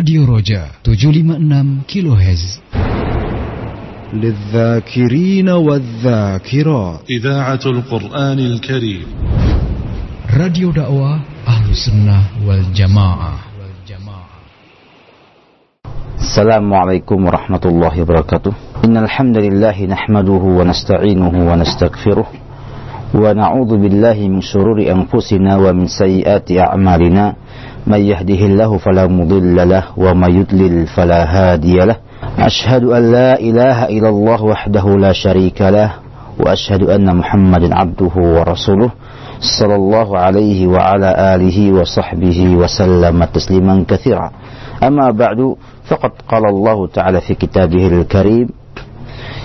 Radio Roja 756 kHz للذاكرين والذاكرات. إذاعة القرآن الكريم. dakwah Ahlu Sunnah wal Jamaah السلام عليكم ورحمة الله وبركاته. إن الحمد لله نحمده ونستعينه ونستغفره. ونعوذ بالله من شرور أنفسنا ومن سيئات أعمالنا. من يهده الله فلا مضل له ومن يضلل فلا هادي له. أشهد أن لا إله إلا الله وحده لا شريك له وأشهد أن محمدا عبده ورسوله صلى الله عليه وعلى آله وصحبه وسلم تسليما كثيرا. أما بعد فقد قال الله تعالى في كتابه الكريم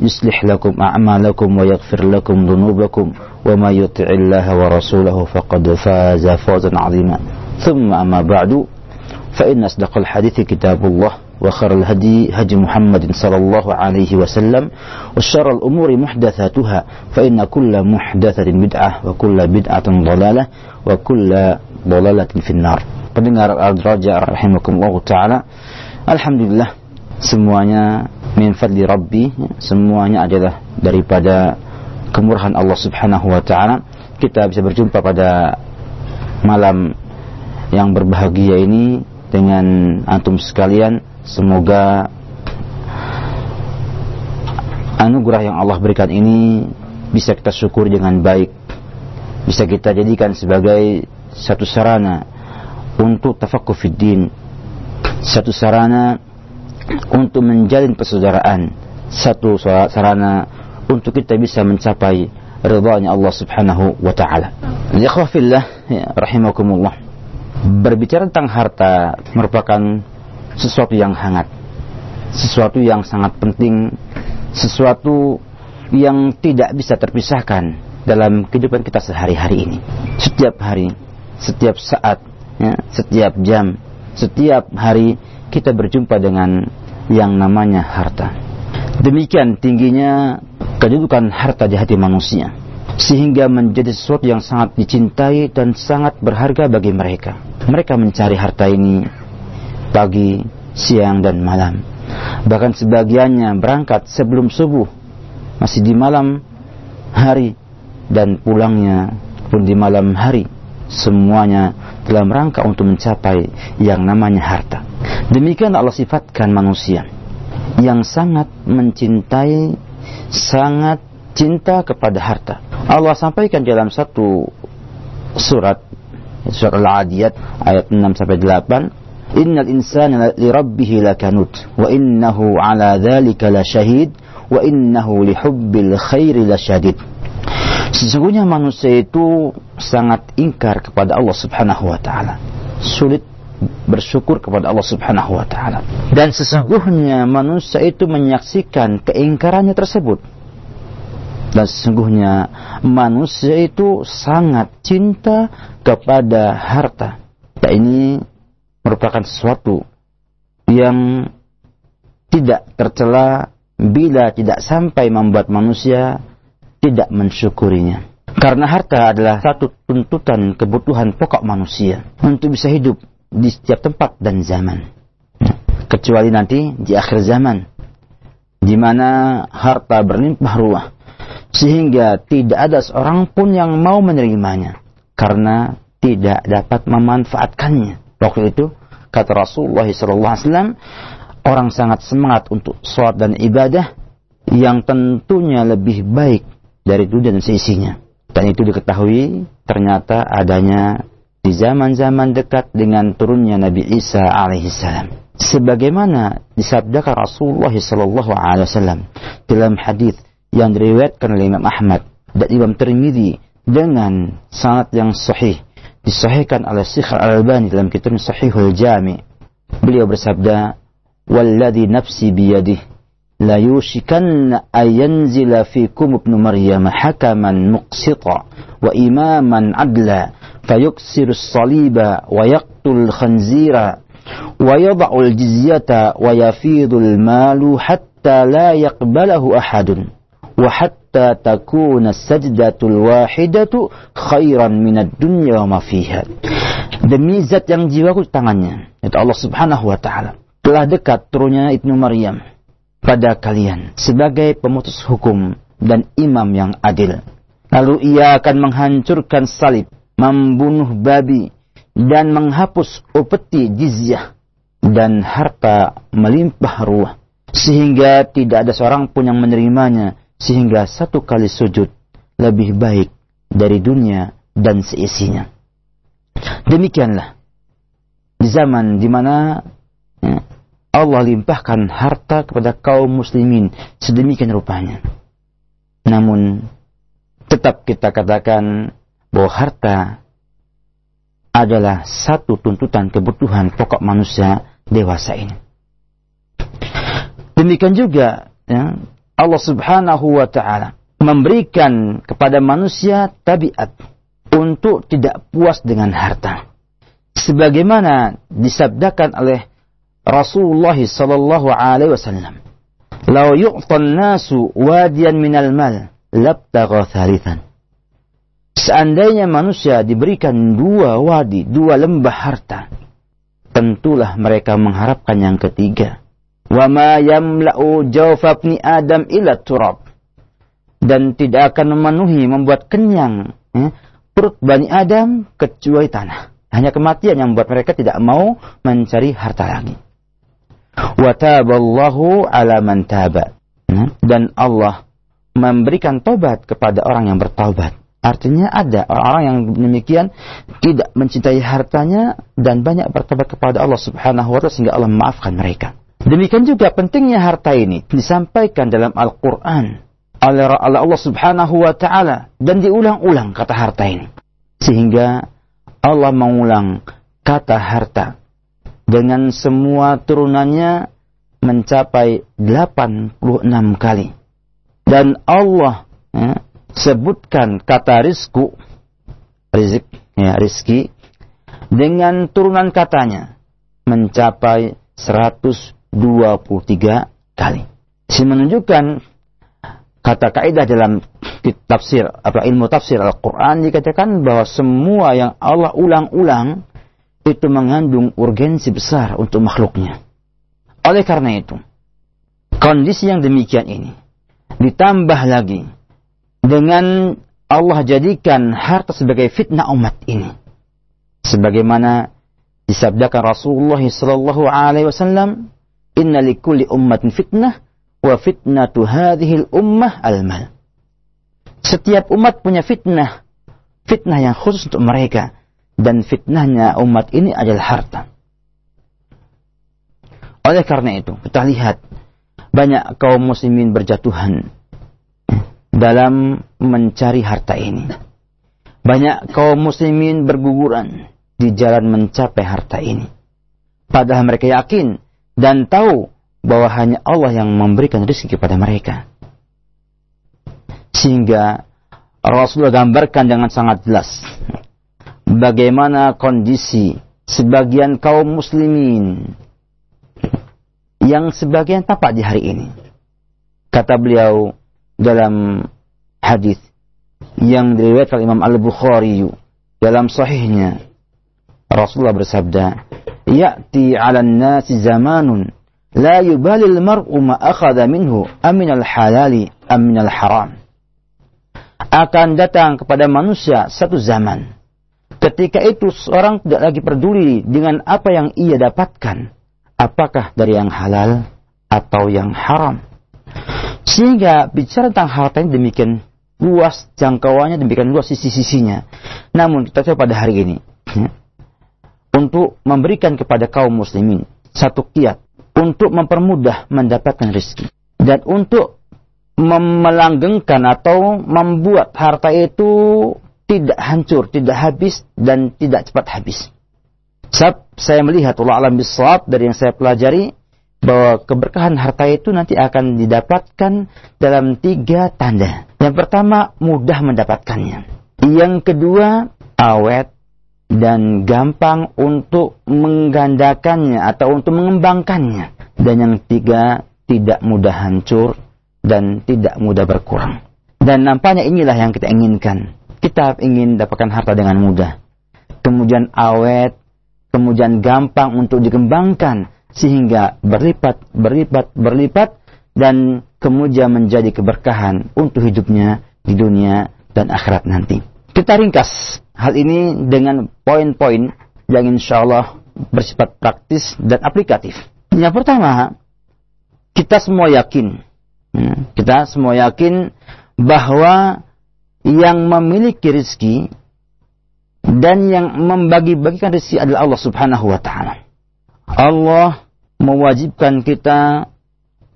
يصلح لكم أعمالكم ويغفر لكم ذنوبكم وما يطع الله ورسوله فقد فاز فوزا عظيما. ثم أما بعد فإن أصدق الحديث كتاب الله وخير الهدي هدي محمد صلى الله عليه وسلم وشر الأمور محدثاتها فإن كل محدثة بدعة وكل بدعة ضلالة وكل ضلالة في النار. Pendengar Al-Raja rahimakumullah taala alhamdulillah semuanya min fadli rabbi semuanya adalah daripada kemurahan Allah Subhanahu wa taala. Kita bisa berjumpa pada malam yang berbahagia ini dengan antum sekalian. Semoga anugerah yang Allah berikan ini bisa kita syukuri dengan baik. Bisa kita jadikan sebagai satu sarana untuk tafakuh fiddin satu sarana untuk menjalin persaudaraan satu sarana untuk kita bisa mencapai ridhanya Allah Subhanahu wa taala. Ya, rahimakumullah. Berbicara tentang harta merupakan sesuatu yang hangat. Sesuatu yang sangat penting, sesuatu yang tidak bisa terpisahkan dalam kehidupan kita sehari-hari ini. Setiap hari, setiap saat, ya, setiap jam, setiap hari kita berjumpa dengan yang namanya harta. Demikian tingginya kedudukan harta di hati manusia sehingga menjadi sesuatu yang sangat dicintai dan sangat berharga bagi mereka. Mereka mencari harta ini pagi, siang dan malam. Bahkan sebagiannya berangkat sebelum subuh, masih di malam hari dan pulangnya pun di malam hari. Semuanya dalam rangka untuk mencapai yang namanya harta. Demikian Allah sifatkan manusia yang sangat mencintai, sangat cinta kepada harta. Allah sampaikan dalam satu surat surat Al-Adiyat ayat 6 sampai 8, "Innal insana li rabbih lakanut wa innahu 'ala dzalika lasyahid wa innahu lihubbil khairi lasyadid." Sesungguhnya manusia itu sangat ingkar kepada Allah Subhanahu wa taala. Sulit bersyukur kepada Allah Subhanahu wa taala. Dan sesungguhnya manusia itu menyaksikan keingkarannya tersebut. Dan sesungguhnya manusia itu sangat cinta kepada harta. Dan ini merupakan sesuatu yang tidak tercela bila tidak sampai membuat manusia tidak mensyukurinya. Karena harta adalah satu tuntutan kebutuhan pokok manusia untuk bisa hidup di setiap tempat dan zaman. Kecuali nanti di akhir zaman, di mana harta berlimpah ruah, sehingga tidak ada seorang pun yang mau menerimanya, karena tidak dapat memanfaatkannya. Waktu itu, kata Rasulullah SAW, orang sangat semangat untuk sholat dan ibadah yang tentunya lebih baik dari dunia dan seisinya. Dan itu diketahui ternyata adanya di zaman-zaman dekat dengan turunnya Nabi Isa alaihissalam. Sebagaimana disabdakan Rasulullah sallallahu alaihi wasallam dalam hadis yang diriwayatkan oleh Imam Ahmad dan Imam Tirmidzi dengan sanad yang sahih disahihkan oleh Syekh Al-Albani dalam kitab Sahihul Jami. Beliau bersabda, "Walladhi nafsi biyadihi لا يوشكن أن ينزل فيكم ابن مريم حكما مقسطا وإماما عدلا فيكسر الصليب ويقتل الخنزير ويضع الجزية ويفيض المال حتى لا يقبله أحد وحتى تكون السجدة الواحدة خيرا من الدنيا وما فيها. Demi zat yang jiwaku di tangannya. Yaitu Allah Subhanahu wa taala. Telah dekat turunnya Ibnu Maryam. Pada kalian sebagai pemutus hukum dan imam yang adil lalu ia akan menghancurkan salib membunuh babi dan menghapus upeti jizyah dan harta melimpah ruah sehingga tidak ada seorang pun yang menerimanya sehingga satu kali sujud lebih baik dari dunia dan seisinya. Demikianlah di zaman di mana Allah limpahkan harta kepada kaum muslimin sedemikian rupanya. Namun tetap kita katakan bahwa harta adalah satu tuntutan kebutuhan pokok manusia dewasa ini. Demikian juga ya, Allah Subhanahu wa taala memberikan kepada manusia tabiat untuk tidak puas dengan harta. Sebagaimana disabdakan oleh Rasulullah sallallahu alaihi wasallam, "Lau yu'tan nasu wadiyan minal mal, labtagha thalithan." Seandainya manusia diberikan dua wadi, dua lembah harta, tentulah mereka mengharapkan yang ketiga wa ma yamla'u jawfa adam ila dan tidak akan memenuhi membuat kenyang ya, perut bani Adam kecuali tanah. Hanya kematian yang membuat mereka tidak mau mencari harta lagi. Wa ala man taba. Ya, dan Allah memberikan tobat kepada orang yang bertaubat. Artinya ada orang-orang yang demikian tidak mencintai hartanya dan banyak bertobat kepada Allah Subhanahu wa taala sehingga Allah memaafkan mereka. Demikian juga pentingnya harta ini disampaikan dalam Al-Quran oleh Allah subhanahu wa ta'ala dan diulang-ulang kata harta ini. Sehingga Allah mengulang kata harta dengan semua turunannya mencapai 86 kali. Dan Allah ya, sebutkan kata rizku, rizik, ya, rizki, dengan turunan katanya mencapai 100 23 kali. Ini menunjukkan kata kaidah dalam tafsir atau ilmu tafsir Al-Qur'an dikatakan bahwa semua yang Allah ulang-ulang itu mengandung urgensi besar untuk makhluknya. Oleh karena itu, kondisi yang demikian ini ditambah lagi dengan Allah jadikan harta sebagai fitnah umat ini. Sebagaimana disabdakan Rasulullah sallallahu alaihi wasallam Inna likulli ummatin fitnah wa fitnatu hadhil ummah al-mal. Setiap umat punya fitnah. Fitnah yang khusus untuk mereka. Dan fitnahnya umat ini adalah harta. Oleh karena itu, kita lihat banyak kaum muslimin berjatuhan dalam mencari harta ini. Banyak kaum muslimin berguguran di jalan mencapai harta ini. Padahal mereka yakin dan tahu bahwa hanya Allah yang memberikan rezeki kepada mereka. Sehingga Rasulullah gambarkan dengan sangat jelas bagaimana kondisi sebagian kaum muslimin yang sebagian tampak di hari ini. Kata beliau dalam hadis yang diriwayatkan Imam Al-Bukhari dalam sahihnya Rasulullah bersabda, ya'ti 'alan nasi zamanun la yubali al-mar'u ma akhadha minhu aminal halali aminal haram. Akan datang kepada manusia satu zaman ketika itu seorang tidak lagi peduli dengan apa yang ia dapatkan, apakah dari yang halal atau yang haram. Sehingga bicara tentang harta ini demikian luas jangkauannya, demikian luas sisi-sisinya. Namun kita coba pada hari ini, untuk memberikan kepada kaum muslimin satu kiat untuk mempermudah mendapatkan rezeki dan untuk melanggengkan atau membuat harta itu tidak hancur, tidak habis dan tidak cepat habis. Sebab saya melihat Allah alam bisawab dari yang saya pelajari bahwa keberkahan harta itu nanti akan didapatkan dalam tiga tanda. Yang pertama, mudah mendapatkannya. Yang kedua, awet dan gampang untuk menggandakannya atau untuk mengembangkannya. Dan yang tiga, tidak mudah hancur dan tidak mudah berkurang. Dan nampaknya inilah yang kita inginkan. Kita ingin dapatkan harta dengan mudah. Kemudian awet, kemudian gampang untuk dikembangkan sehingga berlipat, berlipat, berlipat dan kemudian menjadi keberkahan untuk hidupnya di dunia dan akhirat nanti. Kita ringkas hal ini dengan poin-poin yang insya Allah bersifat praktis dan aplikatif. Yang pertama, kita semua yakin, ya, kita semua yakin bahwa yang memiliki rezeki dan yang membagi-bagikan rezeki adalah Allah Subhanahu wa taala. Allah mewajibkan kita,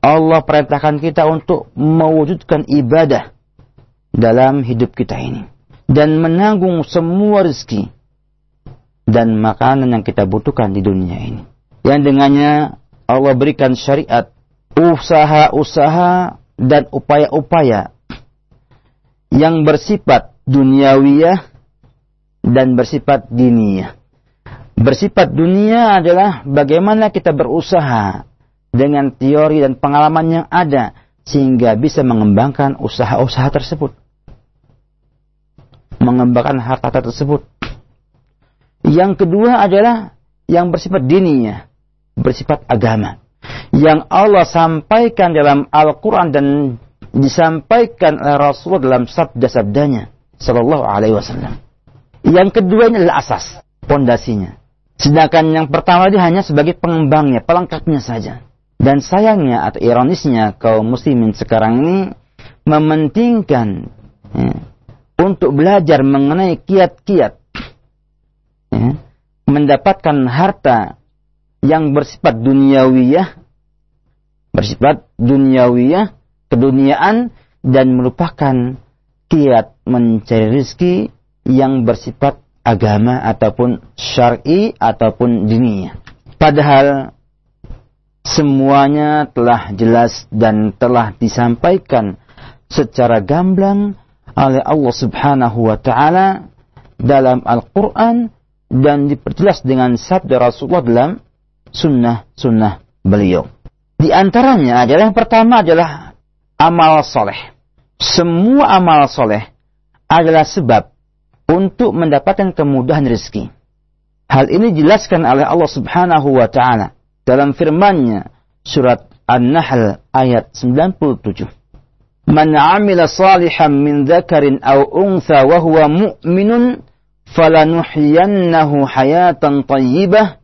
Allah perintahkan kita untuk mewujudkan ibadah dalam hidup kita ini. Dan menanggung semua rezeki dan makanan yang kita butuhkan di dunia ini. Yang dengannya Allah berikan syariat, usaha-usaha dan upaya-upaya yang bersifat duniawiyah dan bersifat diniyah. Bersifat dunia adalah bagaimana kita berusaha dengan teori dan pengalaman yang ada sehingga bisa mengembangkan usaha-usaha tersebut. Mengembangkan harta tersebut. Yang kedua adalah yang bersifat dininya, bersifat agama. Yang Allah sampaikan dalam Al-Quran dan disampaikan oleh Rasulullah dalam sabda-sabdanya. Sallallahu alaihi wasallam. Yang kedua ini adalah asas, pondasinya. Sedangkan yang pertama itu hanya sebagai pengembangnya, pelengkapnya saja. Dan sayangnya atau ironisnya kaum muslimin sekarang ini mementingkan ya, untuk belajar mengenai kiat-kiat ya, mendapatkan harta yang bersifat duniawiyah bersifat duniawiyah keduniaan dan melupakan kiat mencari rezeki yang bersifat agama ataupun syar'i ataupun diniyah. Padahal semuanya telah jelas dan telah disampaikan secara gamblang oleh Allah Subhanahu wa taala dalam Al-Qur'an dan diperjelas dengan sabda Rasulullah dalam sunnah-sunnah beliau. Di antaranya adalah yang pertama adalah amal soleh. Semua amal soleh adalah sebab untuk mendapatkan kemudahan rezeki. Hal ini dijelaskan oleh Allah Subhanahu wa taala dalam firman-Nya surat An-Nahl ayat 97. Man 'amila salihan min dzakarin aw untha wa huwa mu'minun falanuhyiyannahu hayatan thayyibah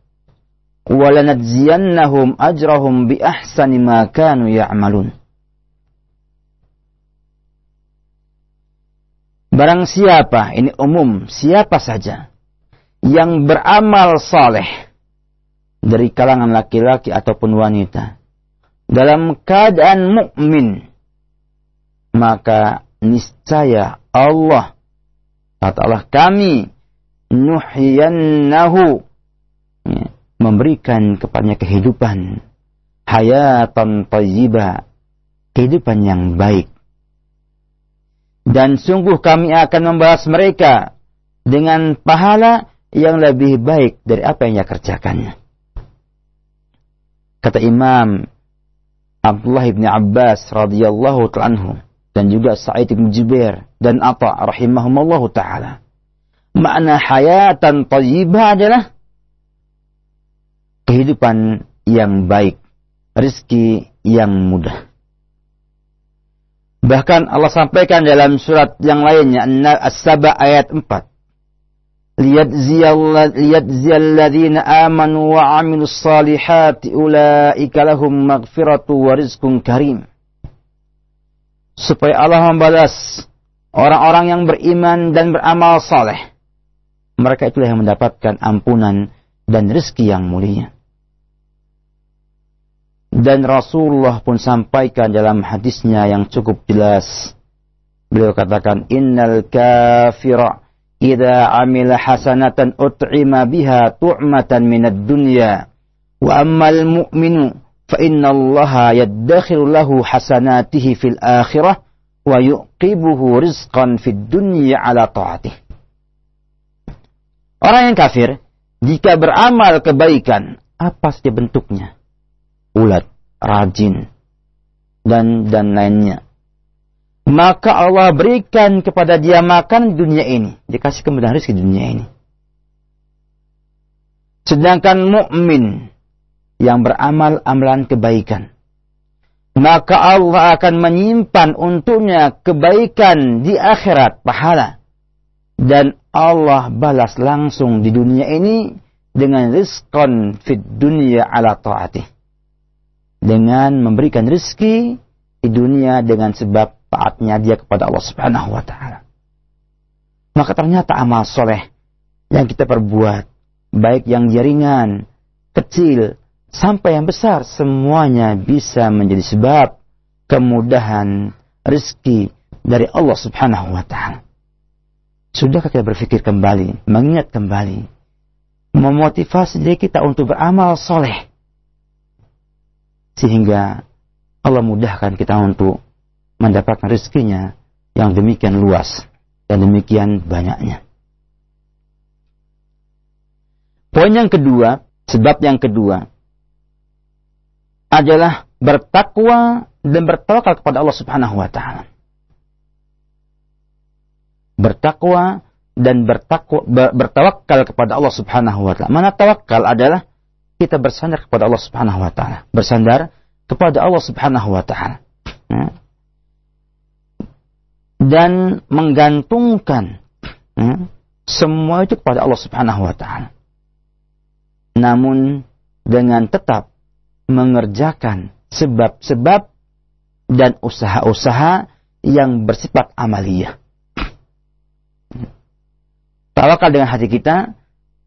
wa lanajziyannahum ajrahum bi ahsani ma kanu ya'malun. Barang siapa, ini umum, siapa saja yang beramal saleh dari kalangan laki-laki ataupun wanita dalam keadaan mukmin maka niscaya Allah kata kami nuhyiyannahu ya, memberikan kepadanya kehidupan hayatan tayyibah kehidupan yang baik dan sungguh kami akan membalas mereka dengan pahala yang lebih baik dari apa yang ia kerjakannya. Kata Imam Abdullah bin Abbas radhiyallahu anhu dan juga Sa'id bin Jubair dan Atha rahimahumallahu taala. Makna hayatan thayyibah adalah kehidupan yang baik, rezeki yang mudah. Bahkan Allah sampaikan dalam surat yang lainnya As-Saba ayat 4. Liyadziyalladzina amanu wa amilus salihati ulaika lahum maghfiratu wa rizqun karim. Supaya Allah membalas orang-orang yang beriman dan beramal saleh. Mereka itulah yang mendapatkan ampunan dan rezeki yang mulia. Dan Rasulullah pun sampaikan dalam hadisnya yang cukup jelas. Beliau katakan, Innal kafira idha amila hasanatan ut'ima biha tu'matan minad dunya. Wa ammal mu'minu fa inna Allah yaddakhiru lahu hasanatihi fil akhirah wa yuqibuhu rizqan fid dunya ala ta'atih. Orang yang kafir jika beramal kebaikan apa saja bentuknya ulat, rajin dan dan lainnya maka Allah berikan kepada dia makan di dunia ini. Dikasih kemudahan rezeki di dunia ini. Sedangkan mukmin yang beramal amalan kebaikan, maka Allah akan menyimpan untuknya kebaikan di akhirat pahala dan Allah balas langsung di dunia ini dengan rizqan fid dunia ala ta'ati. Dengan memberikan rizki di dunia dengan sebab taatnya dia kepada Allah Subhanahu wa taala. Maka ternyata amal soleh yang kita perbuat, baik yang jaringan, kecil, sampai yang besar, semuanya bisa menjadi sebab kemudahan rezeki dari Allah Subhanahu wa taala. Sudahkah kita berpikir kembali, mengingat kembali, memotivasi diri kita untuk beramal soleh, sehingga Allah mudahkan kita untuk mendapatkan rezekinya yang demikian luas dan demikian banyaknya. Poin yang kedua, sebab yang kedua adalah bertakwa dan bertawakal kepada Allah Subhanahu wa taala. Bertakwa dan bertakwa bertawakal kepada Allah Subhanahu wa taala. Mana tawakal adalah kita bersandar kepada Allah Subhanahu wa taala, bersandar kepada Allah Subhanahu wa taala. Ya dan menggantungkan ya, semua itu kepada Allah Subhanahu wa taala. Namun dengan tetap mengerjakan sebab-sebab dan usaha-usaha yang bersifat amaliyah. Tawakal dengan hati kita,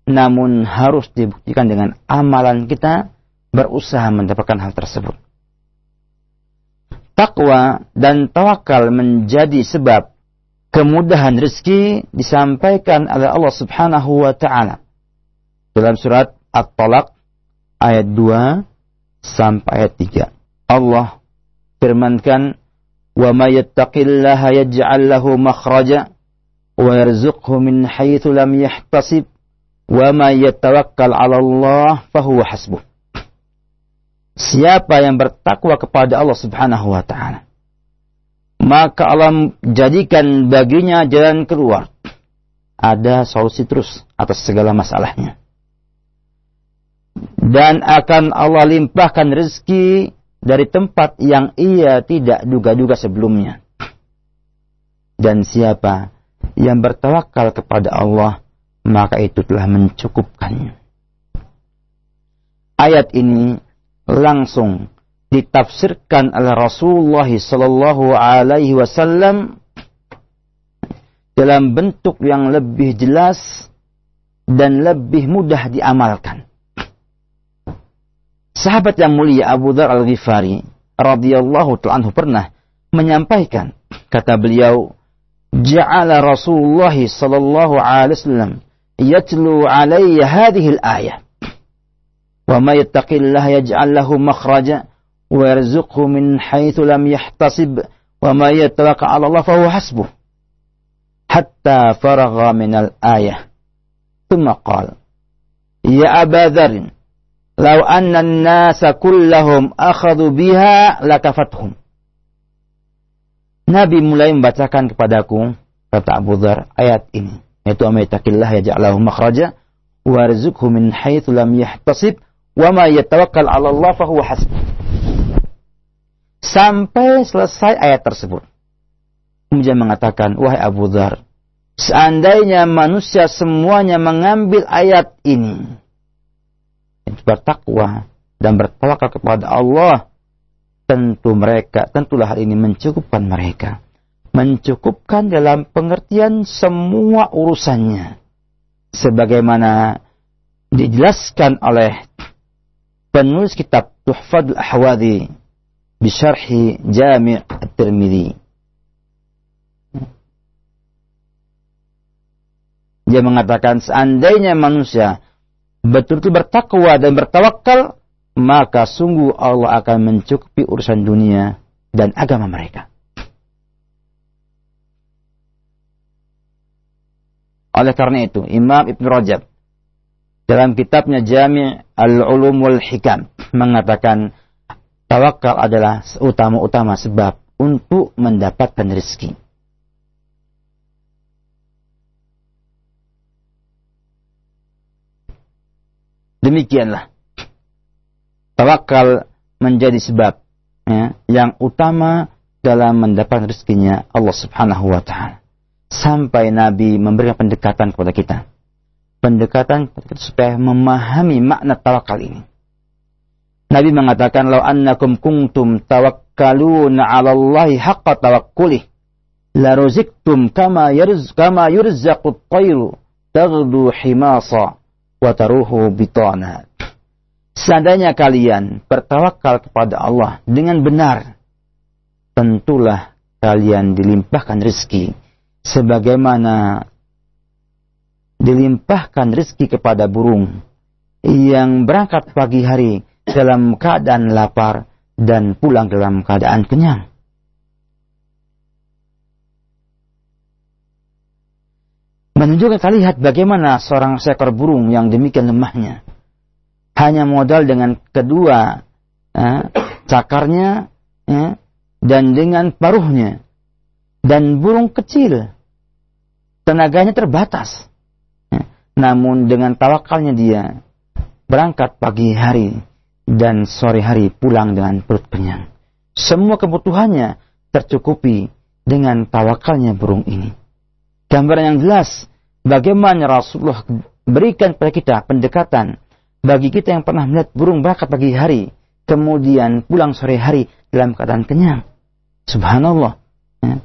namun harus dibuktikan dengan amalan kita berusaha mendapatkan hal tersebut. Takwa dan tawakal menjadi sebab kemudahan rezeki disampaikan oleh Allah Subhanahu wa taala. Dalam surat At-Talaq ayat 2 sampai ayat 3. Allah firmankan wa may yattaqillaha yaj'al lahu makhraja wa yarzuqhu min haitsu lam yahtasib wa may yatawakkal 'ala Allah fahuwa hasbuh. Siapa yang bertakwa kepada Allah Subhanahu wa taala maka Allah jadikan baginya jalan keluar. Ada solusi terus atas segala masalahnya. Dan akan Allah limpahkan rezeki dari tempat yang ia tidak duga-duga sebelumnya. Dan siapa yang bertawakal kepada Allah maka itu telah mencukupkannya ayat ini langsung ditafsirkan oleh Rasulullah sallallahu alaihi wasallam dalam bentuk yang lebih jelas dan lebih mudah diamalkan. Sahabat yang mulia Abu Dhar Al-Ghifari radhiyallahu ta'ala pernah menyampaikan kata beliau ja'ala Rasulullah sallallahu alaihi wasallam yatlu alayya hadhihi al-ayah وما يتق الله يجعل له مخرجا ويرزقه من حيث لم يحتسب وما يتوكل على الله فهو حسبه. حتى فرغ من الآية. ثم قال يا أبا ذر لو أن الناس كلهم أخذوا بها لكفتهم. Nabi mulai membacakan kepadaku kata Abu Dhar ayat ini yaitu amayatakillah yaj'alahu makhraja warzuqhu min haitsu lam yahtasib Wa ma yatawakkal 'ala Allah fahuwa hasbuh. Sampai selesai ayat tersebut. Kemudian mengatakan, wahai Abu Dhar, seandainya manusia semuanya mengambil ayat ini, bertakwa dan bertawakal kepada Allah, tentu mereka, tentulah hal ini mencukupkan mereka. Mencukupkan dalam pengertian semua urusannya. Sebagaimana dijelaskan oleh penulis kitab Tuhfadul Ahwadi Bisharhi Jami' At-Tirmidhi. Dia mengatakan seandainya manusia betul-betul bertakwa dan bertawakal, maka sungguh Allah akan mencukupi urusan dunia dan agama mereka. Oleh karena itu, Imam Ibn Rajab dalam kitabnya Jami' Al-Ulum wal Hikam mengatakan tawakal adalah utama-utama sebab untuk mendapatkan rezeki. Demikianlah tawakal menjadi sebab ya, yang utama dalam mendapatkan rezekinya Allah Subhanahu wa taala. Sampai Nabi memberikan pendekatan kepada kita pendekatan supaya memahami makna tawakal ini. Nabi mengatakan, "Lau annakum kuntum tawakkaluna 'ala Allah haqqa tawakkulih, la ruziktum kama yarz kama yurzaqu at-tayru taghdu himasa wa taruhu bitana." Seandainya kalian bertawakal kepada Allah dengan benar, tentulah kalian dilimpahkan rezeki sebagaimana dilimpahkan rezeki kepada burung yang berangkat pagi hari dalam keadaan lapar dan pulang dalam keadaan kenyang. Menunjukkan kita lihat bagaimana seorang seekor burung yang demikian lemahnya. Hanya modal dengan kedua eh, cakarnya eh, dan dengan paruhnya. Dan burung kecil. Tenaganya terbatas. Namun dengan tawakalnya dia berangkat pagi hari dan sore hari pulang dengan perut kenyang. Semua kebutuhannya tercukupi dengan tawakalnya burung ini. Gambaran yang jelas bagaimana Rasulullah berikan kepada kita pendekatan bagi kita yang pernah melihat burung berangkat pagi hari kemudian pulang sore hari dalam keadaan kenyang. Subhanallah. Ya.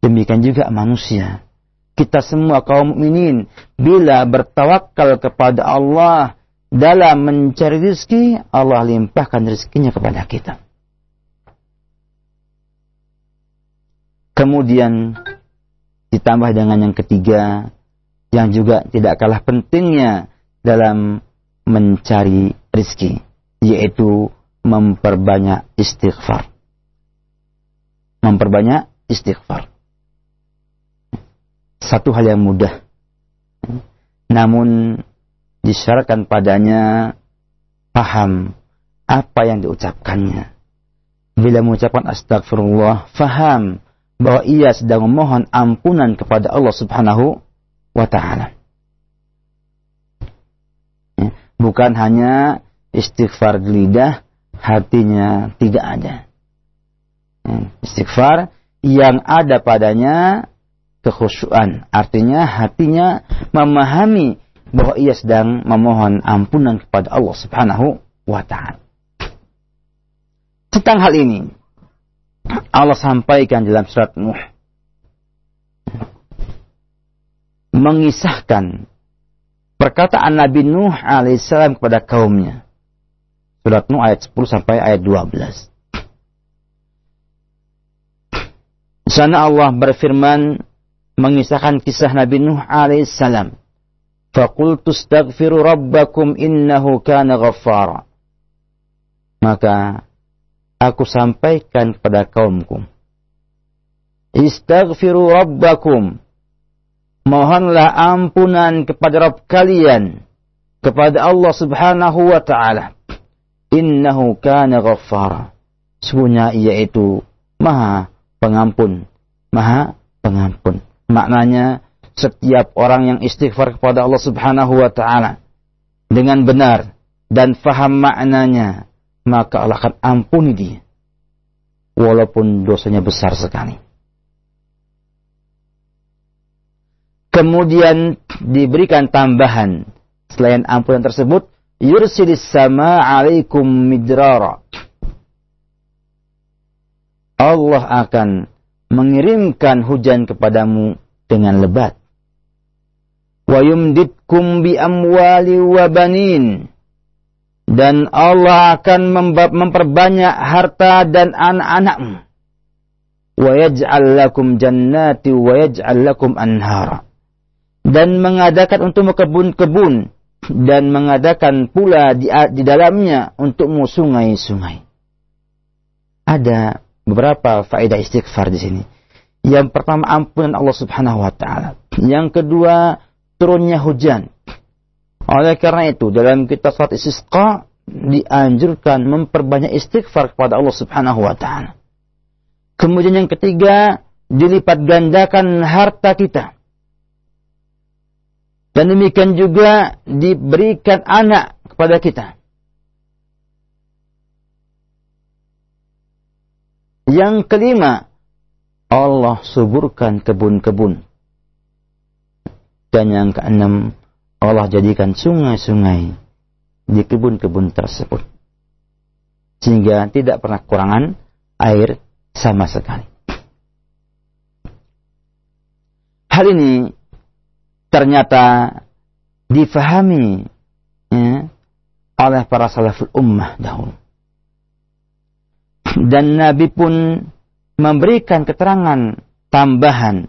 Demikian juga manusia kita semua kaum mukminin bila bertawakal kepada Allah dalam mencari rezeki, Allah limpahkan rezekinya kepada kita. Kemudian ditambah dengan yang ketiga yang juga tidak kalah pentingnya dalam mencari rezeki yaitu memperbanyak istighfar. Memperbanyak istighfar satu hal yang mudah. Namun disyaratkan padanya paham apa yang diucapkannya. Bila mengucapkan astagfirullah, faham bahwa ia sedang memohon ampunan kepada Allah Subhanahu wa taala. Ya, bukan hanya istighfar lidah, hatinya tidak ada. Ya, istighfar yang ada padanya kekhusyuan. Artinya hatinya memahami bahwa ia sedang memohon ampunan kepada Allah Subhanahu wa taala. Tentang hal ini Allah sampaikan dalam surat Nuh mengisahkan perkataan Nabi Nuh alaihissalam kepada kaumnya. Surat Nuh ayat 10 sampai ayat 12. Di sana Allah berfirman, mengisahkan kisah Nabi Nuh alaihissalam. Fakultu astaghfiru rabbakum innahu kana ghaffara. Maka aku sampaikan kepada kaumku. Istaghfiru rabbakum. Mohonlah ampunan kepada Rabb kalian. Kepada Allah subhanahu wa ta'ala. Innahu kana ghaffara. Sesungguhnya ia itu maha pengampun. Maha pengampun. Maknanya setiap orang yang istighfar kepada Allah Subhanahu wa taala dengan benar dan faham maknanya, maka Allah akan ampuni dia. Walaupun dosanya besar sekali. Kemudian diberikan tambahan selain ampunan tersebut, yursilis sama alaikum midrara. Allah akan mengirimkan hujan kepadamu dengan lebat. Wa yumditkum bi amwali wa banin. Dan Allah akan memperbanyak harta dan anak-anakmu. Wa yaj'al lakum jannati wa yaj'al lakum anhara. Dan mengadakan untuk kebun-kebun dan mengadakan pula di, di dalamnya untukmu sungai-sungai. Ada beberapa faedah istighfar di sini. Yang pertama ampunan Allah Subhanahu wa taala. Yang kedua turunnya hujan. Oleh karena itu dalam kita salat istisqa dianjurkan memperbanyak istighfar kepada Allah Subhanahu wa taala. Kemudian yang ketiga dilipat gandakan harta kita. Dan demikian juga diberikan anak kepada kita. Yang kelima, Allah suburkan kebun-kebun. Dan yang keenam, Allah jadikan sungai-sungai di kebun-kebun tersebut. Sehingga tidak pernah kurangan air sama sekali. Hal ini ternyata difahami ya, oleh para salaful ummah dahulu. Dan Nabi pun memberikan keterangan tambahan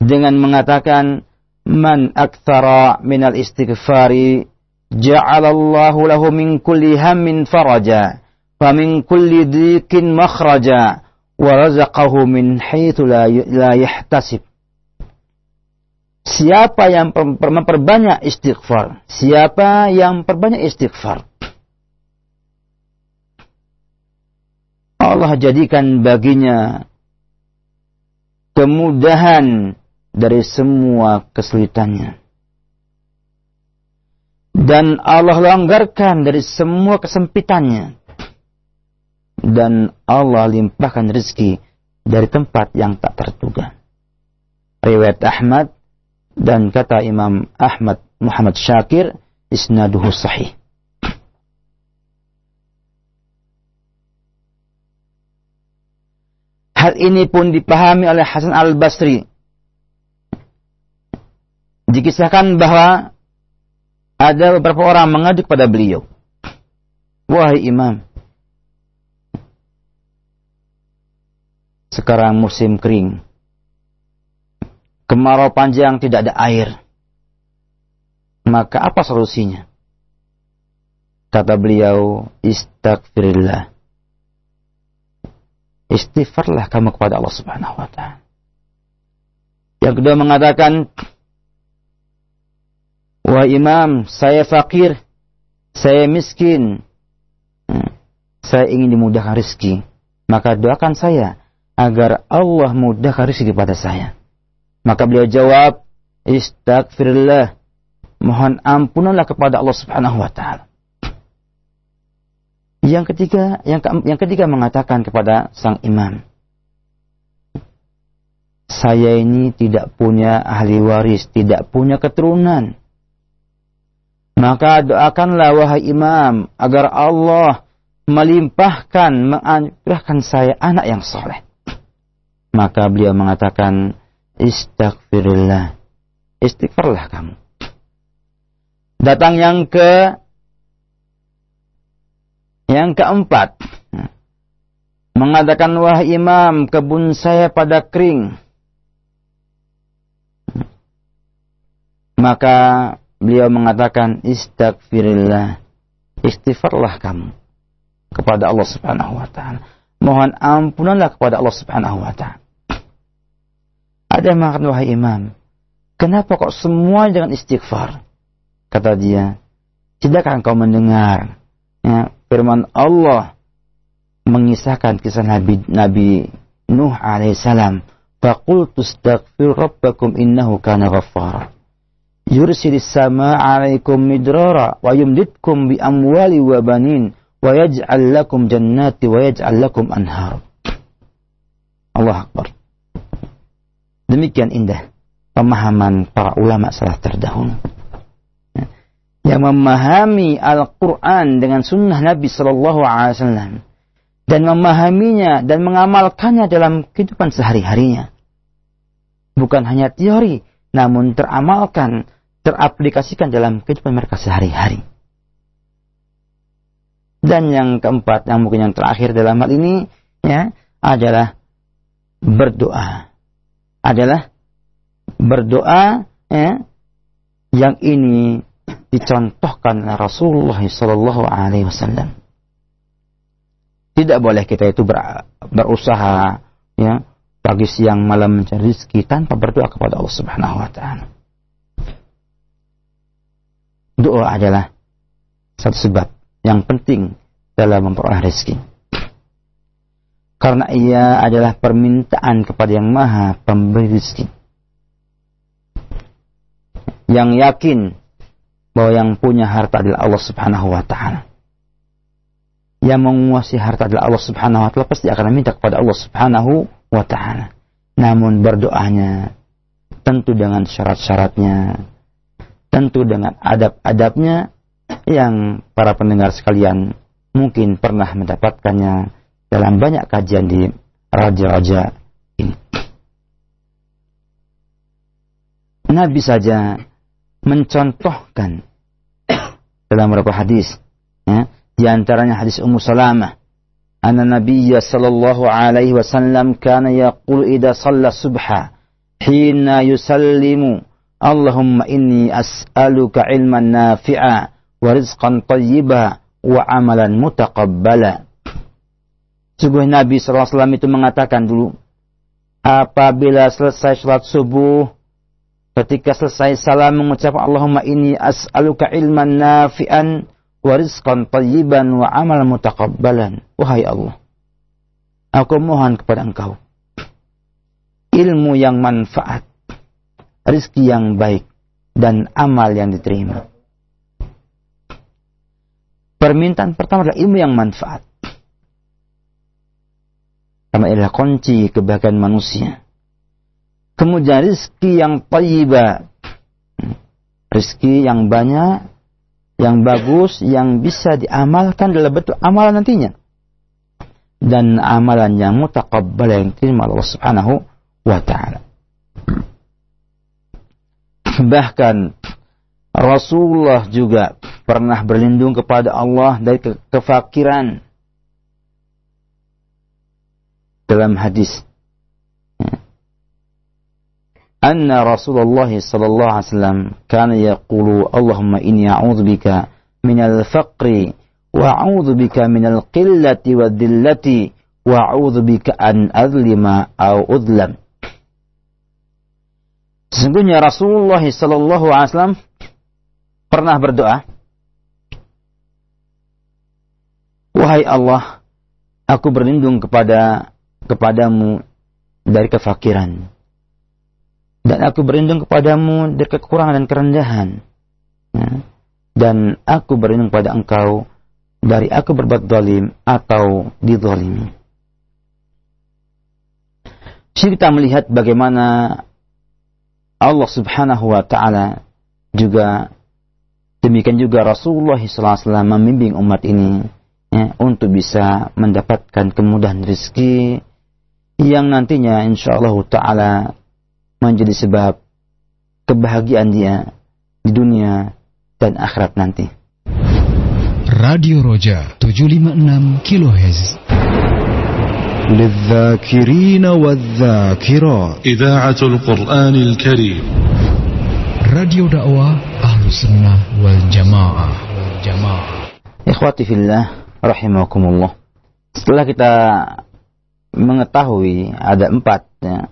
dengan mengatakan man aktsara minal istighfari ja'alallahu lahu min kulli hammin faraja wa min kulli dhikin makhraja wa razaqahu min haitsu la, la yahtasib Siapa yang memperbanyak istighfar? Siapa yang perbanyak istighfar? Allah jadikan baginya kemudahan dari semua kesulitannya. Dan Allah longgarkan dari semua kesempitannya. Dan Allah limpahkan rezeki dari tempat yang tak terduga. Riwayat Ahmad dan kata Imam Ahmad Muhammad Syakir isnaduhu sahih. Hal ini pun dipahami oleh Hasan al-Basri. Dikisahkan bahwa ada beberapa orang mengadu kepada beliau. Wahai imam, sekarang musim kering kemarau panjang tidak ada air. Maka apa solusinya? Kata beliau, istagfirillah. Istighfarlah kamu kepada Allah Subhanahu wa taala. Yang kedua mengatakan, Wah imam, saya fakir, saya miskin, saya ingin dimudahkan rezeki. Maka doakan saya agar Allah mudahkan rezeki kepada saya. Maka beliau jawab, Istagfirullah. Mohon ampunanlah kepada Allah Subhanahu wa taala. Yang ketiga, yang, ke, yang ketiga mengatakan kepada sang imam, saya ini tidak punya ahli waris, tidak punya keturunan. Maka doakanlah wahai imam agar Allah melimpahkan, menganugerahkan saya anak yang soleh. Maka beliau mengatakan, Istighfirullah. Istighfarlah kamu. Datang yang ke yang keempat. Mengatakan wah imam kebun saya pada kering. Maka beliau mengatakan istighfirullah. Istighfarlah kamu kepada Allah Subhanahu wa taala. Mohon ampunanlah kepada Allah Subhanahu wa taala. Ada yang mengatakan, wahai imam, kenapa kok semua dengan istighfar? Kata dia, tidakkah engkau mendengar ya, firman Allah mengisahkan kisah Nabi Nabi Nuh alaihissalam. Faqultu astaghfir rabbakum innahu kana ghaffara. Yursilis sama alaikum midrara wa yumditkum bi amwali wa banin wa yaj'al lakum jannati wa yaj'al lakum anhar. Allah Akbar. Demikian indah pemahaman para ulama salah terdahulu. Ya. Yang memahami Al-Quran dengan sunnah Nabi Sallallahu Alaihi Wasallam dan memahaminya dan mengamalkannya dalam kehidupan sehari-harinya. Bukan hanya teori, namun teramalkan, teraplikasikan dalam kehidupan mereka sehari-hari. Dan yang keempat, yang mungkin yang terakhir dalam hal ini, ya, adalah berdoa adalah berdoa ya, Yang ini dicontohkan oleh Rasulullah Sallallahu Alaihi Wasallam. Tidak boleh kita itu ber, berusaha ya pagi siang malam mencari rezeki tanpa berdoa kepada Allah Subhanahu wa taala. Doa adalah satu sebab yang penting dalam memperoleh rezeki. Karena ia adalah permintaan kepada yang maha pemberi rezeki. Yang yakin bahwa yang punya harta adalah Allah subhanahu wa ta'ala. Yang menguasai harta adalah Allah subhanahu wa ta'ala pasti akan meminta kepada Allah subhanahu wa ta'ala. Namun berdoanya tentu dengan syarat-syaratnya, tentu dengan adab-adabnya yang para pendengar sekalian mungkin pernah mendapatkannya dalam banyak kajian di raja-raja ini. Nabi saja mencontohkan dalam beberapa hadis ya, di antaranya hadis Ummu Salamah anna Nabiya sallallahu alaihi wasallam kana yaqul idza shalla subha hina yusallimu Allahumma inni as'aluka ilman nafi'a wa rizqan tayyiba wa amalan mutaqabbala. Sungguh Nabi SAW itu mengatakan dulu, apabila selesai sholat subuh, ketika selesai salam mengucap Allahumma inni as'aluka ilman nafi'an wa rizqan tayyiban wa amalan mutaqabbalan. Wahai Allah, aku mohon kepada engkau ilmu yang manfaat rizki yang baik, dan amal yang diterima. Permintaan pertama adalah ilmu yang manfaat. Karena adalah kunci kebahagiaan manusia. Kemudian rizki yang tayyibah. Rizki yang banyak, yang bagus, yang bisa diamalkan dalam bentuk amalan nantinya. Dan amalan yang mutakabbal yang diterima Allah subhanahu wa ta'ala. Bahkan Rasulullah juga pernah berlindung kepada Allah dari ke kefakiran. Dalam hadis Anna Rasulullah sallallahu alaihi wasallam kana yaqulu Allahumma inni a'udzubika minal faqri wa a'udzubika minal qillati wa dhillati wa a'udzubika an adlima aw udlam. Sesungguhnya Rasulullah Sallallahu Alaihi Wasallam pernah berdoa, Wahai Allah, aku berlindung kepada kepadamu dari kefakiran. Dan aku berlindung kepadamu dari kekurangan dan kerendahan. Ya. Dan aku berlindung kepada engkau dari aku berbuat zalim atau dizalimi. Jadi kita melihat bagaimana Allah Subhanahu wa taala juga demikian juga Rasulullah SAW membimbing umat ini ya, untuk bisa mendapatkan kemudahan rezeki yang nantinya insya Allah taala menjadi sebab kebahagiaan dia di dunia dan akhirat nanti. Radio Roja 756 kHz للذاكرين والذاكرات إذاعة القرآن الكريم Radio dakwah Ahlu Sunnah wal Jamaah. Jamaah. Ikhwati fillah, rahimakumullah. Setelah kita mengetahui ada empat ya,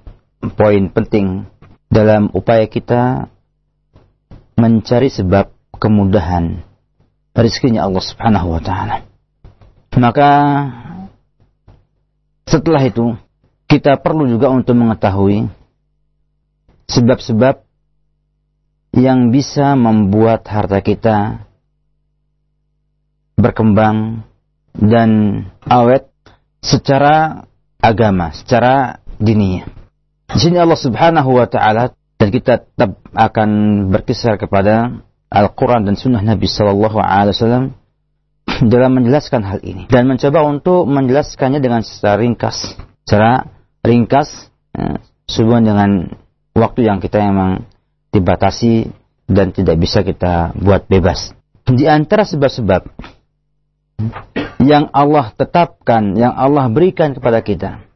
poin penting dalam upaya kita mencari sebab kemudahan rezekinya Allah Subhanahu wa taala. Maka setelah itu, kita perlu juga untuk mengetahui sebab-sebab yang bisa membuat harta kita berkembang dan awet secara agama, secara diniyah. Di sini Allah Subhanahu wa taala dan kita tetap akan berkisar kepada Al-Quran dan Sunnah Nabi Sallallahu Alaihi Wasallam dalam menjelaskan hal ini dan mencoba untuk menjelaskannya dengan secara ringkas, secara ringkas ya, sesuai dengan waktu yang kita memang dibatasi dan tidak bisa kita buat bebas. Di antara sebab-sebab yang Allah tetapkan, yang Allah berikan kepada kita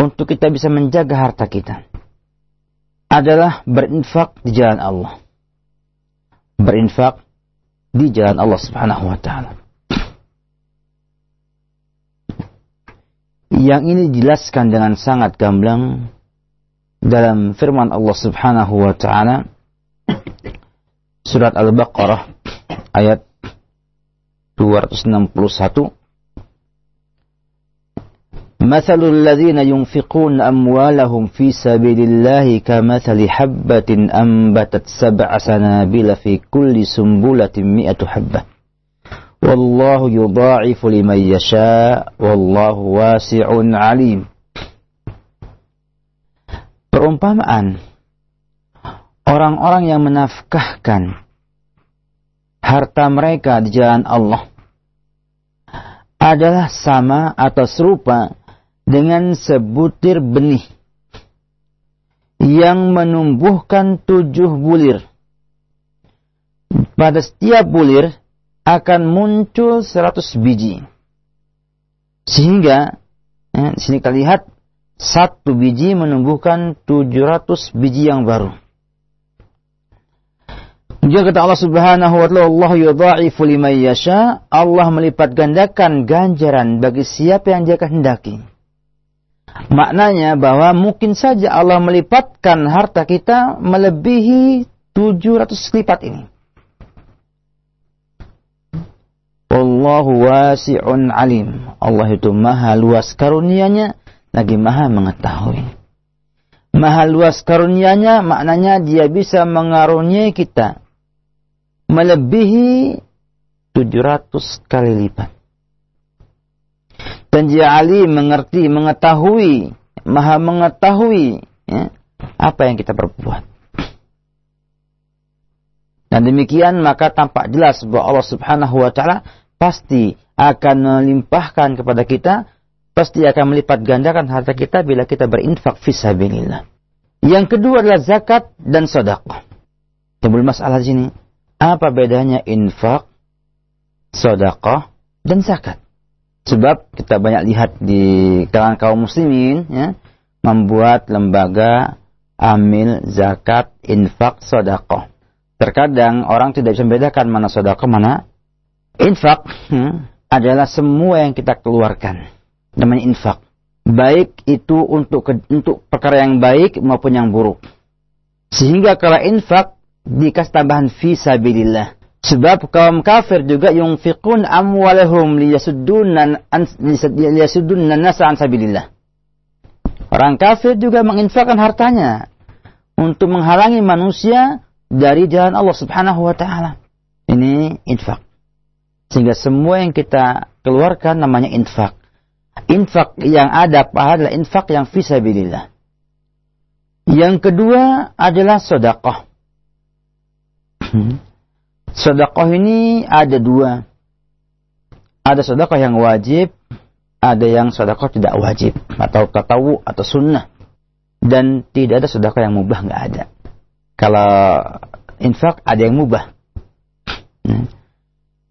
untuk kita bisa menjaga harta kita adalah berinfak di jalan Allah. berinfak di jalan Allah Subhanahu wa taala. Yang ini dijelaskan dengan sangat gamblang dalam firman Allah Subhanahu wa taala surat Al-Baqarah ayat 261 مثل الذين ينفقون أموالهم في سبيل الله كمثل حبة أنبتت سبع سنابل في كل سنبلة مئة حبة والله يضاعف لمن يشاء والله واسع عليم Perumpamaan orang-orang yang menafkahkan harta mereka di jalan Allah adalah sama atau serupa dengan sebutir benih yang menumbuhkan tujuh bulir. Pada setiap bulir akan muncul seratus biji. Sehingga, di sini kita lihat, satu biji menumbuhkan tujuh ratus biji yang baru. Juga kata Allah Subhanahu wa taala, Allah yudha'ifu liman yasha, Allah melipat gandakan ganjaran bagi siapa yang dia kehendaki. Maknanya bahwa mungkin saja Allah melipatkan harta kita melebihi 700 lipat ini. Wallahu wasi'un alim. Allah itu maha luas karunianya, lagi maha mengetahui. Maha luas karunianya maknanya dia bisa mengaruniai kita melebihi 700 kali lipat. Dan dia mengerti, mengetahui, maha mengetahui ya, apa yang kita perbuat. Dan demikian maka tampak jelas bahwa Allah Subhanahu wa taala pasti akan melimpahkan kepada kita, pasti akan melipat gandakan harta kita bila kita berinfak fisabilillah. Yang kedua adalah zakat dan sedekah. Timbul masalah di sini. Apa bedanya infak, sedekah, dan zakat? Sebab kita banyak lihat di kalangan kaum muslimin ya, membuat lembaga amil zakat, infak, sedekah. Terkadang orang tidak bisa membedakan mana sedekah, mana Infak hmm, adalah semua yang kita keluarkan. Namanya infak. Baik itu untuk untuk perkara yang baik maupun yang buruk. Sehingga kalau infak dikasih tambahan fi sabilillah. Sebab kaum kafir juga yang yunfiqun amwalahum liyasuddunna liyasuddunna nasa an. Orang kafir juga menginfakkan hartanya untuk menghalangi manusia dari jalan Allah Subhanahu wa taala. Ini infak. Sehingga semua yang kita keluarkan namanya infak. Infak yang ada adalah infak yang fisabilillah. Yang kedua adalah sodakoh. Sodakoh ini ada dua. Ada sodakoh yang wajib, ada yang sodakoh tidak wajib. Atau tatawu atau sunnah. Dan tidak ada sodakoh yang mubah, nggak ada. Kalau infak ada yang mubah. Hmm.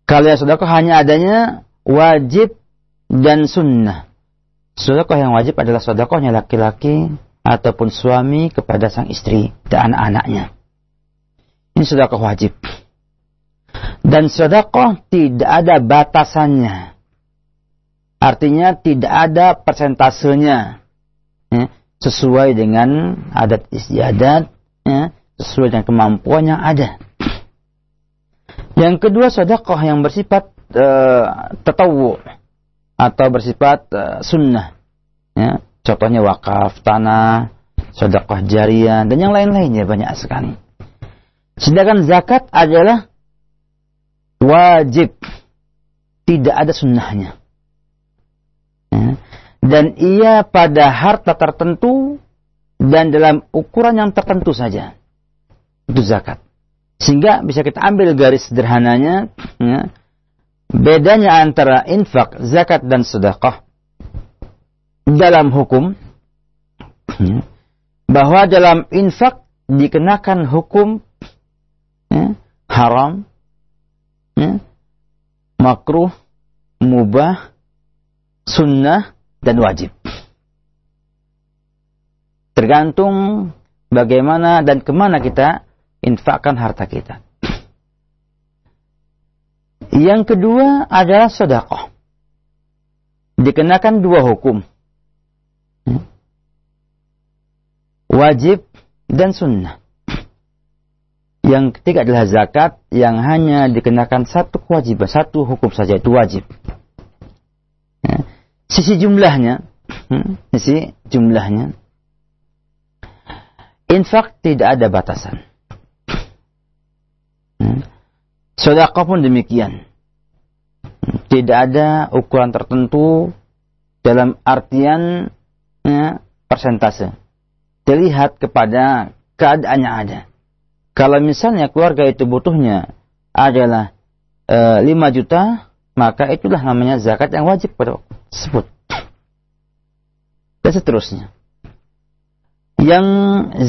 Kalian sedekah hanya adanya wajib dan sunnah. Sedekah yang wajib adalah sedekahnya laki-laki ataupun suami kepada sang istri dan anak-anaknya. Ini sedekah wajib. Dan sedekah tidak ada batasannya. Artinya tidak ada persentasenya. Ya, sesuai dengan adat istiadat, ya, sesuai dengan kemampuan yang ada. Yang kedua sedekah yang bersifat uh, tatawu atau bersifat uh, sunnah. Ya, contohnya wakaf tanah, sedekah jariah dan yang lain-lainnya banyak sekali. Sedangkan zakat adalah wajib, tidak ada sunnahnya. Ya. Dan ia pada harta tertentu dan dalam ukuran yang tertentu saja. Itu zakat. Sehingga bisa kita ambil garis sederhananya, ya, bedanya antara infak, zakat, dan sedekah dalam hukum, ya, bahwa dalam infak dikenakan hukum ya, haram, ya, makruh, mubah, sunnah, dan wajib. Tergantung bagaimana dan ke mana kita infakkan harta kita. Yang kedua adalah sedekah. Dikenakan dua hukum. Wajib dan sunnah. Yang ketiga adalah zakat yang hanya dikenakan satu kewajiban, satu hukum saja itu wajib. Ya. Sisi jumlahnya, hmm, sisi jumlahnya, infak tidak ada batasan. Hmm. Sedekah pun demikian. Tidak ada ukuran tertentu dalam artian ya, persentase. Dilihat kepada keadaannya ada. Kalau misalnya keluarga itu butuhnya adalah e, 5 juta, maka itulah namanya zakat yang wajib pada waktu tersebut. Dan seterusnya. Yang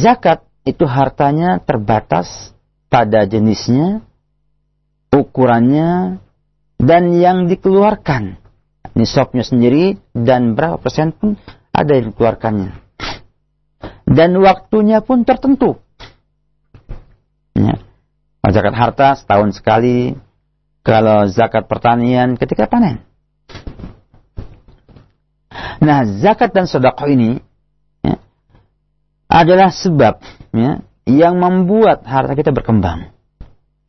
zakat itu hartanya terbatas pada jenisnya, ukurannya, dan yang dikeluarkan. Nisabnya sendiri dan berapa persen pun ada yang dikeluarkannya. Dan waktunya pun tertentu. Ya. Zakat harta setahun sekali. Kalau zakat pertanian ketika panen. Nah, zakat dan sedekah ini ya, adalah sebab ya, yang membuat harta kita berkembang,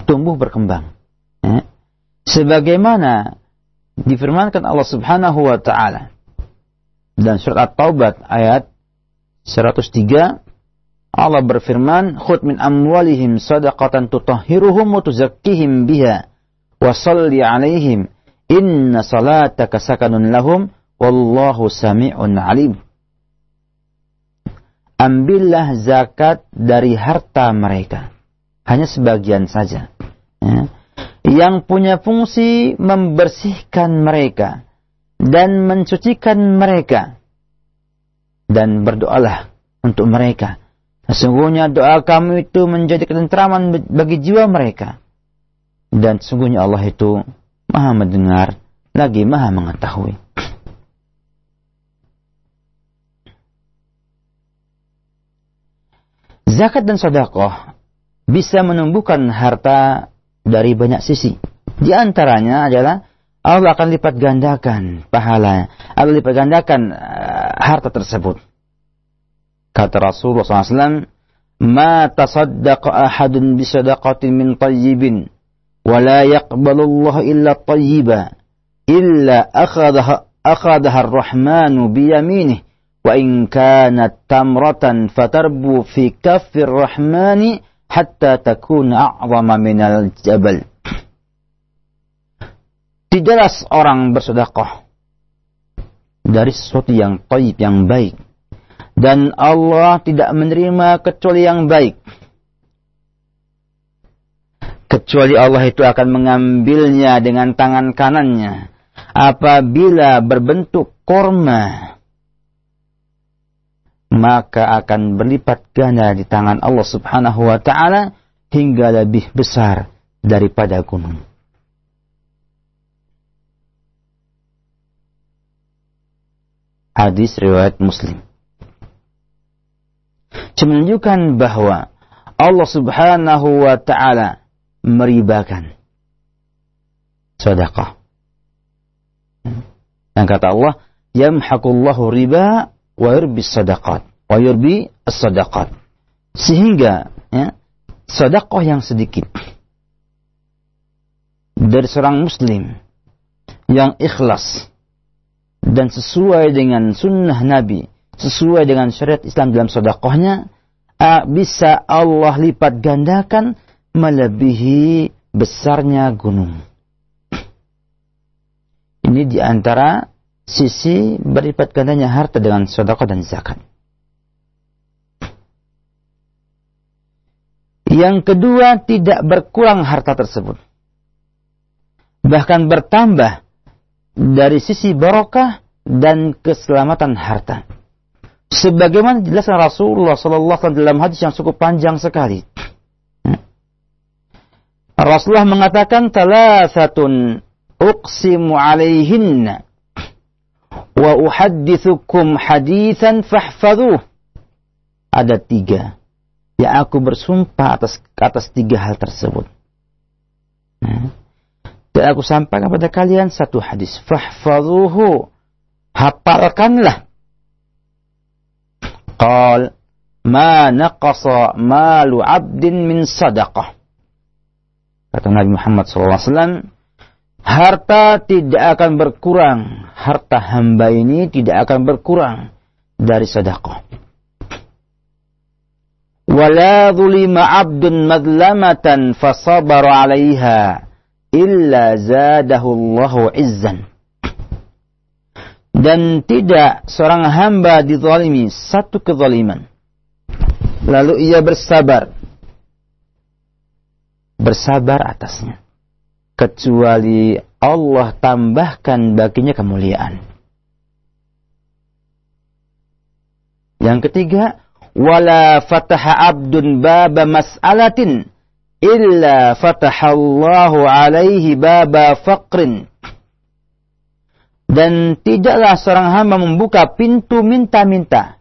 tumbuh berkembang. Ya. Sebagaimana difirmankan Allah Subhanahu wa taala dan surat At-Taubah ayat 103 Allah berfirman, "Khudh min amwalihim sadaqatan tutahhiruhum wa tuzakkihim biha wa salli 'alaihim inna salataka sakanun lahum wallahu sami'un 'alim." Ambillah zakat dari harta mereka. Hanya sebagian saja. Ya. Yang punya fungsi membersihkan mereka dan mencucikan mereka. Dan berdoalah untuk mereka Sesungguhnya doa kamu itu menjadi ketentraman bagi jiwa mereka. Dan sesungguhnya Allah itu maha mendengar, lagi maha mengetahui. Zakat dan sedekah bisa menumbuhkan harta dari banyak sisi. Di antaranya adalah Allah akan lipat gandakan pahala, Allah lipat gandakan uh, harta tersebut. Kata Rasulullah SAW, Ma tasaddaqa ahadun bisadaqatin min tayyibin, wa la yaqbalu Allah illa tayyiba, illa akhadaha, akhadaha ar-Rahmanu biyaminih, wa in kanat tamratan fatarbu fi kaffir rahmani hatta takuna a'zama minal jabal. Tidaklah seorang bersedekah dari sesuatu yang taib, yang baik dan Allah tidak menerima kecuali yang baik. Kecuali Allah itu akan mengambilnya dengan tangan kanannya apabila berbentuk korma maka akan berlipat ganda di tangan Allah Subhanahu wa taala hingga lebih besar daripada gunung. Hadis riwayat Muslim menunjukkan bahwa Allah Subhanahu wa taala meribakan sedekah. Dan kata Allah, yamhaqullahu riba wa yurbi sadaqat wa yurbi as-sadaqat. Sehingga ya, sedekah yang sedikit dari seorang muslim yang ikhlas dan sesuai dengan sunnah Nabi sesuai dengan syariat Islam dalam sedekahnya bisa Allah lipat gandakan melebihi besarnya gunung. Ini di antara sisi berlipat gandanya harta dengan sedekah dan zakat. Yang kedua, tidak berkurang harta tersebut. Bahkan bertambah dari sisi barokah dan keselamatan harta. Sebagaimana dijelaskan Rasulullah Alaihi dalam hadis yang cukup panjang sekali. Rasulullah mengatakan talasatun uqsimu alaihinna wa uhaddithukum hadithan fahfadhuh. Ada tiga yang aku bersumpah atas atas tiga hal tersebut. Hmm. Dan aku sampaikan kepada kalian satu hadis. Fahfadhuhu. Hafalkanlah. Qal ma naqasa malu abdin min sadaqah. Kata Nabi Muhammad SAW, harta tidak akan berkurang. Harta hamba ini tidak akan berkurang dari sedekah. Wala zulima abdun madlamatan fasabar 'alaiha illa zadahu Allahu izzan. Dan tidak seorang hamba dizalimi satu kezaliman. Lalu ia bersabar. Bersabar atasnya. Kecuali Allah tambahkan baginya kemuliaan. Yang ketiga, wala fataha abdun baba mas'alatin illa fatahallahu alaihi baba faqrin. Dan tidaklah seorang hamba membuka pintu minta-minta,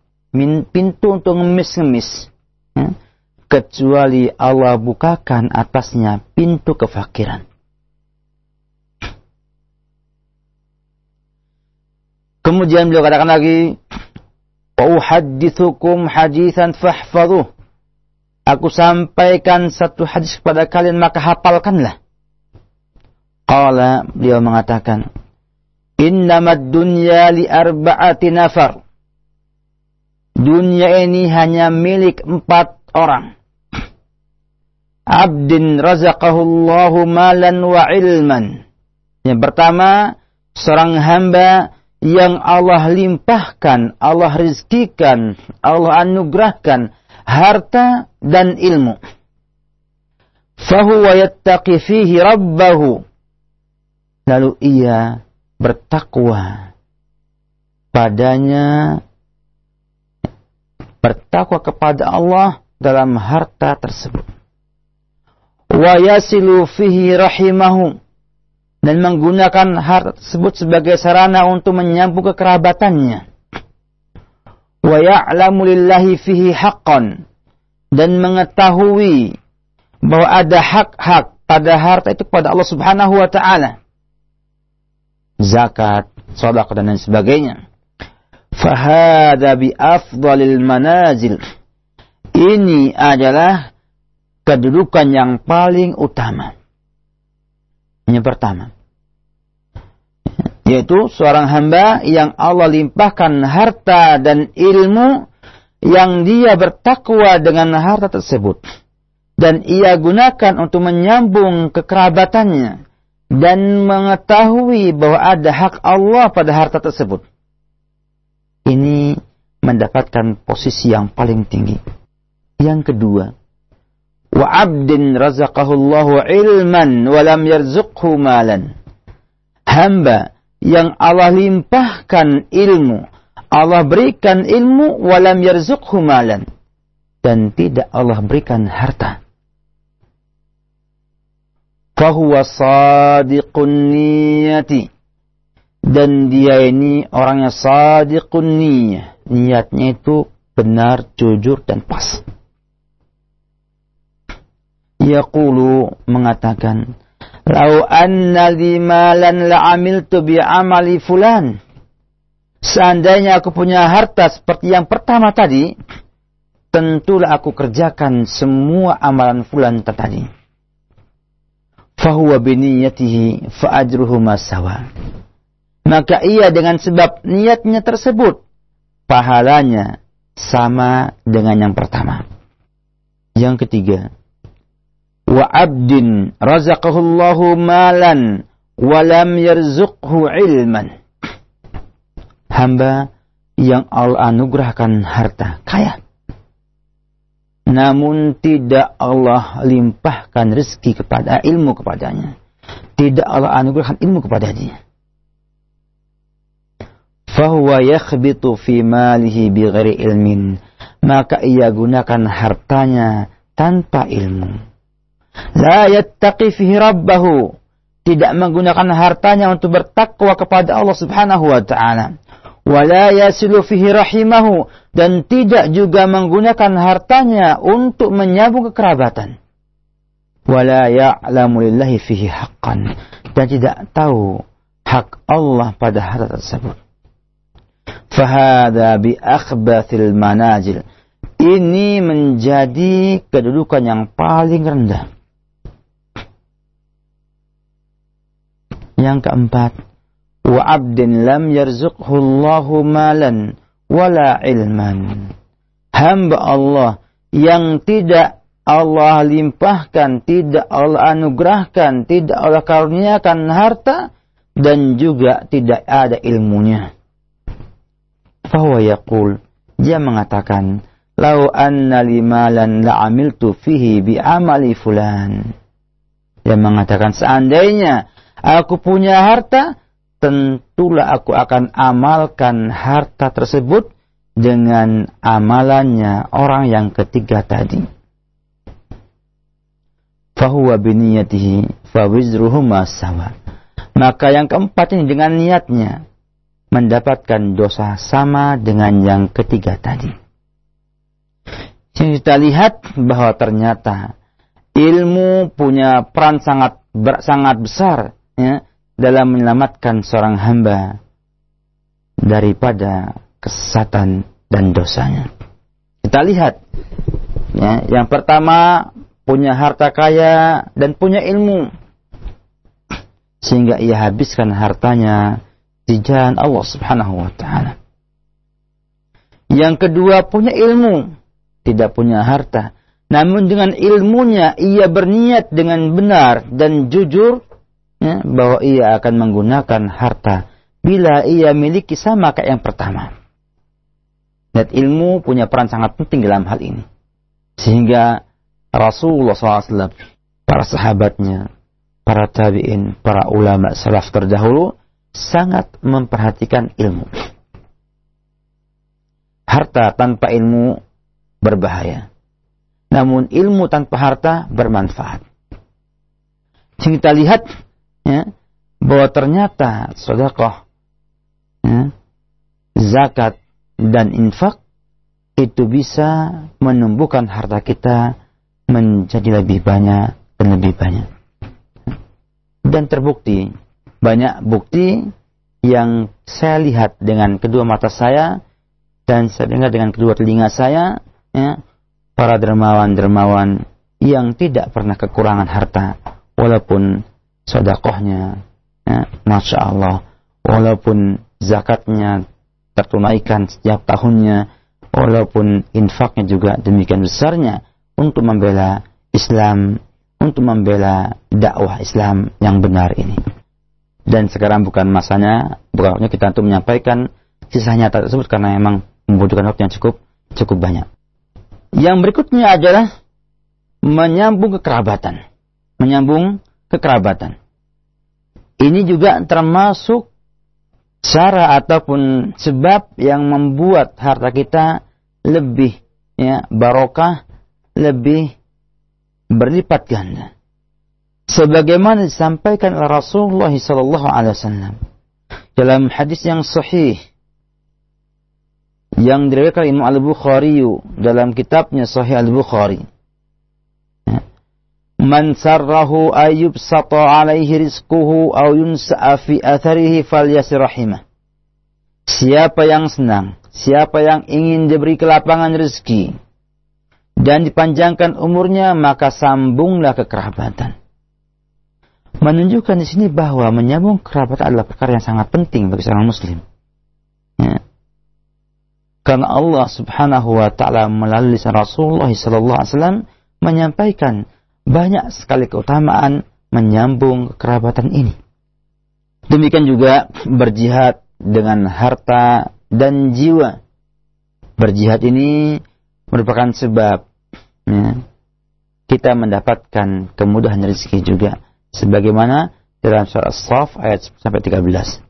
pintu untuk ngemis-ngemis. Ya, kecuali Allah bukakan atasnya pintu kefakiran. Kemudian beliau katakan lagi, "Uhaddithukum hadithan fahfadhuh." Aku sampaikan satu hadis kepada kalian maka hafalkanlah. Qala beliau mengatakan, "Innamad dunya li arba'ati nafar." Dunia ini hanya milik empat orang. Abdin razaqahullahu malan wa ilman. Yang pertama, seorang hamba yang Allah limpahkan, Allah rizkikan, Allah anugerahkan harta dan ilmu. Fahuwa yattaqi fihi rabbahu. Lalu ia bertakwa padanya bertakwa kepada Allah dalam harta tersebut. Wa yasilu fihi rahimahu dan menggunakan harta tersebut sebagai sarana untuk menyambung kekerabatannya. Wa ya'lamu lillahi fihi haqqan dan mengetahui bahwa ada hak-hak pada harta itu kepada Allah Subhanahu wa taala. Zakat, sedekah dan lain sebagainya. Fahada bi afdalil manazil. Ini adalah kedudukan yang paling utama yang pertama. Yaitu seorang hamba yang Allah limpahkan harta dan ilmu yang dia bertakwa dengan harta tersebut. Dan ia gunakan untuk menyambung kekerabatannya. Dan mengetahui bahwa ada hak Allah pada harta tersebut. Ini mendapatkan posisi yang paling tinggi. Yang kedua, wa abdin razaqahullahu ilman wa lam yarzuqhu malan. Hamba yang Allah limpahkan ilmu, Allah berikan ilmu wa lam yarzuqhu malan dan tidak Allah berikan harta. Fahuwa sadiqun niyati. Dan dia ini orangnya sadiqun niyah. Niatnya itu benar, jujur, dan pas yaqulu mengatakan lau anna li malan la'amiltu bi amali fulan seandainya aku punya harta seperti yang pertama tadi tentulah aku kerjakan semua amalan fulan tadi fahuwa biniyatihi fa ajruhu masawa maka ia dengan sebab niatnya tersebut pahalanya sama dengan yang pertama yang ketiga wa abdin razaqahullahu malan wa lam yarzuqhu ilman. Hamba yang Allah anugerahkan harta kaya. Namun tidak Allah limpahkan rezeki kepada ilmu kepadanya. Tidak Allah anugerahkan ilmu kepada dia. Fahuwa yakhbitu fi malihi bighairi ilmin. Maka ia gunakan hartanya tanpa ilmu La yattaqi fihi rabbahu. Tidak menggunakan hartanya untuk bertakwa kepada Allah subhanahu wa ta'ala. Wala yasilu fihi rahimahu. Dan tidak juga menggunakan hartanya untuk menyambung kekerabatan. Wala ya'lamu lillahi fihi haqqan. dan tidak tahu hak Allah pada harta tersebut. Fahada bi akhbathil manajil. Ini menjadi kedudukan yang paling rendah. Yang keempat, wa abdin lam yarzuqhu Allahu malan wala ilman. Hamba Allah yang tidak Allah limpahkan, tidak Allah anugerahkan, tidak Allah karuniakan harta dan juga tidak ada ilmunya. Fahuwa yaqul, dia mengatakan, "Lau anna limalan la'amiltu fihi bi amali fulan." Dia mengatakan, seandainya aku punya harta, tentulah aku akan amalkan harta tersebut dengan amalannya orang yang ketiga tadi fahuwa biniyatihi fawizruhuma sama. Maka yang keempat ini dengan niatnya mendapatkan dosa sama dengan yang ketiga tadi. Jadi kita lihat bahwa ternyata ilmu punya peran sangat sangat besar ya, dalam menyelamatkan seorang hamba daripada kesesatan dan dosanya. Kita lihat ya, yang pertama punya harta kaya, dan punya ilmu. Sehingga ia habiskan hartanya di jalan Allah subhanahu wa ta'ala. Yang kedua punya ilmu, tidak punya harta. Namun dengan ilmunya ia berniat dengan benar dan jujur ya, bahwa ia akan menggunakan harta bila ia miliki sama kayak yang pertama. Dan ilmu punya peran sangat penting dalam hal ini. Sehingga Rasulullah SAW, para sahabatnya, para tabi'in, para ulama salaf terdahulu sangat memperhatikan ilmu. Harta tanpa ilmu berbahaya. Namun ilmu tanpa harta bermanfaat. Jadi kita lihat ya, bahwa ternyata sedekah, ya, zakat dan infak itu bisa menumbuhkan harta kita menjadi lebih banyak dan lebih banyak. Dan terbukti, banyak bukti yang saya lihat dengan kedua mata saya dan saya dengar dengan kedua telinga saya, ya, para dermawan-dermawan yang tidak pernah kekurangan harta, walaupun sodakohnya, ya, masya Allah, walaupun zakatnya tertunaikan setiap tahunnya, walaupun infaknya juga demikian besarnya, untuk membela Islam, untuk membela dakwah Islam yang benar ini. Dan sekarang bukan masanya, bukan waktunya kita untuk menyampaikan kisah nyata tersebut karena memang membutuhkan waktu yang cukup cukup banyak. Yang berikutnya adalah menyambung kekerabatan. Menyambung kekerabatan. Ini juga termasuk cara ataupun sebab yang membuat harta kita lebih ya barokah lebih berlipat ganda. Sebagaimana disampaikan oleh Rasulullah sallallahu alaihi wasallam dalam hadis yang sahih yang diriwayatkan Imam Al-Bukhari dalam kitabnya Sahih Al-Bukhari. Man sarrahu ayyub sata alaihi rizquhu aw yunsa'a fi atharihi falyasrahimah. Siapa yang senang, siapa yang ingin diberi kelapangan rezeki, dan dipanjangkan umurnya, maka sambunglah kekerabatan. Menunjukkan di sini bahwa menyambung kerabat adalah perkara yang sangat penting bagi seorang muslim. Ya. Karena Allah Subhanahu wa taala melalui Rasulullah sallallahu alaihi wasallam menyampaikan banyak sekali keutamaan menyambung kekerabatan ini. Demikian juga berjihad dengan harta dan jiwa. Berjihad ini merupakan sebab ya, kita mendapatkan kemudahan rezeki juga. Sebagaimana dalam surah As-Saf ayat sampai 13.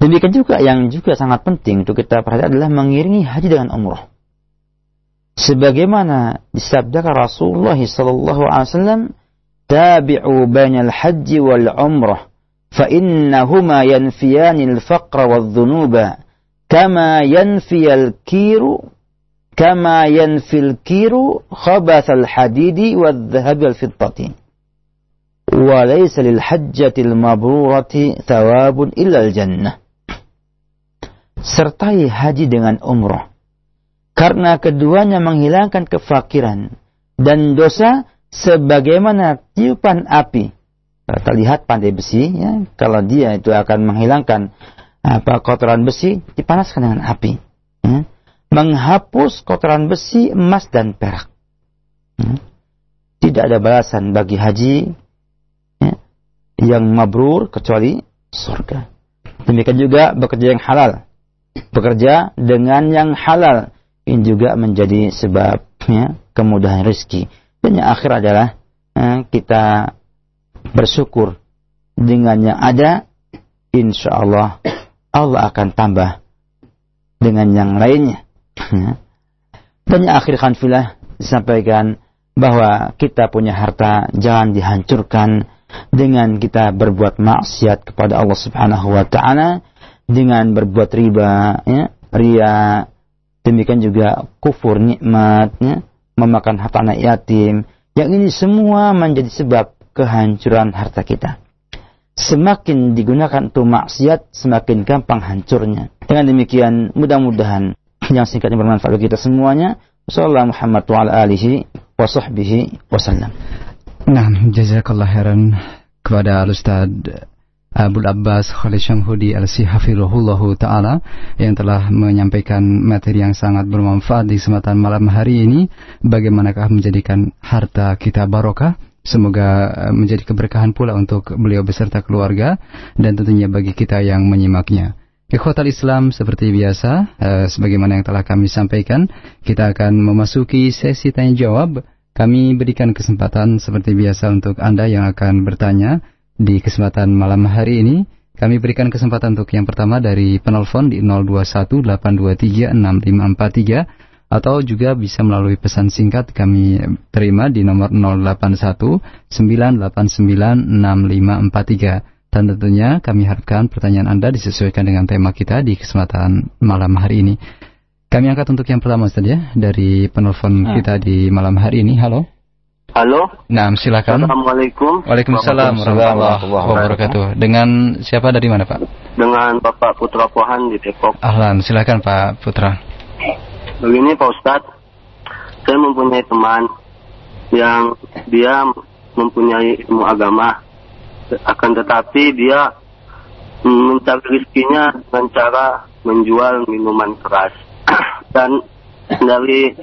Demikian juga yang juga sangat penting untuk kita perhatikan adalah mengiringi haji dengan umrah. Sebagaimana disabdakan Rasulullah sallallahu alaihi wasallam, "Tabi'u bainal haji wal umrah, fa innahuma yanfiyani al-faqra wadh-dhunuba, kama yanfiyal kiru kama yanfil kiru khabathal hadidi wadh-dhahabi wal fiddati wa laysa lil hajjatil mabrurati thawabun illa al jannah. Sertai haji dengan umroh. Karena keduanya menghilangkan kefakiran dan dosa sebagaimana tiupan api. Kalau terlihat pandai besi, ya, kalau dia itu akan menghilangkan apa kotoran besi, dipanaskan dengan api. Ya. Menghapus kotoran besi, emas dan perak. Ya. Tidak ada balasan bagi haji ya, yang mabrur kecuali surga. Demikian juga bekerja yang halal. Bekerja dengan yang halal ini juga menjadi sebabnya kemudahan rezeki. Dan yang akhir adalah eh, kita bersyukur dengan yang ada, insya Allah Allah akan tambah dengan yang lainnya. Ya. Dan yang akhir kanfilah disampaikan bahwa kita punya harta jangan dihancurkan dengan kita berbuat maksiat kepada Allah Subhanahu wa taala dengan berbuat riba ya, ria Demikian juga kufur nikmatnya, memakan harta anak yatim. Yang ini semua menjadi sebab kehancuran harta kita. Semakin digunakan untuk maksiat, semakin gampang hancurnya. Dengan demikian, mudah-mudahan yang singkatnya bermanfaat bagi kita semuanya. Wassalamualaikum Muhammad wa ala alihi wa sahbihi wasallam. Nah, jazakallah heran kepada Al-Ustaz Abdul Abbas Khalid Syamhudi LC Hafirullahu Ta'ala yang telah menyampaikan materi yang sangat bermanfaat di kesempatan malam hari ini bagaimanakah menjadikan harta kita barokah Semoga eh, menjadi keberkahan pula untuk beliau beserta keluarga dan tentunya bagi kita yang menyimaknya. Ikhwatal Islam seperti biasa, eh, sebagaimana yang telah kami sampaikan, kita akan memasuki sesi tanya jawab. Kami berikan kesempatan seperti biasa untuk Anda yang akan bertanya di kesempatan malam hari ini kami berikan kesempatan untuk yang pertama dari penelpon di 0218236543 atau juga bisa melalui pesan singkat kami terima di nomor 0819896543 dan tentunya kami harapkan pertanyaan Anda disesuaikan dengan tema kita di kesempatan malam hari ini. Kami angkat untuk yang pertama Ustaz ya dari penelpon nah. kita di malam hari ini. Halo. Halo. Nah, silakan. Assalamualaikum. Waalaikumsalam warahmatullahi wabarakatuh. Dengan siapa dari mana, Pak? Dengan Bapak Putra Pohan di Depok. Ahlan, silakan Pak Putra. Begini Pak Ustadz, saya mempunyai teman yang dia mempunyai ilmu agama, akan tetapi dia mencari rezekinya dengan cara menjual minuman keras. Dan dari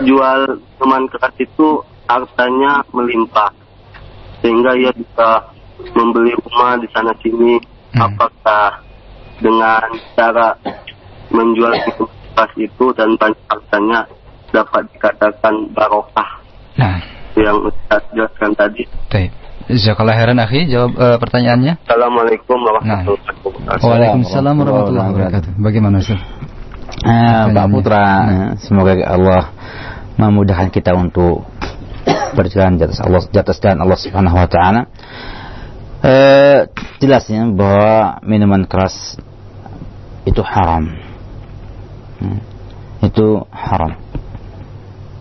jual minuman keras itu hartanya melimpah sehingga ia bisa membeli rumah di sana sini hmm. apakah dengan cara menjual pas itu dan banyak hartanya dapat dikatakan barokah nah. yang saya jelaskan tadi Baik. Jazakallah heran akhi jawab uh, pertanyaannya. Assalamualaikum warahmatullahi wabarakatuh. Nah. Waalaikumsalam warahmatullahi wabarakatuh. Bagaimana Ustaz? Ah, Pak Putra, nah. semoga Allah memudahkan kita untuk berjalan di atas Allah di atas jalan Allah Subhanahu wa taala. Eh, jelasnya bahwa minuman keras itu haram. Hmm. Itu haram.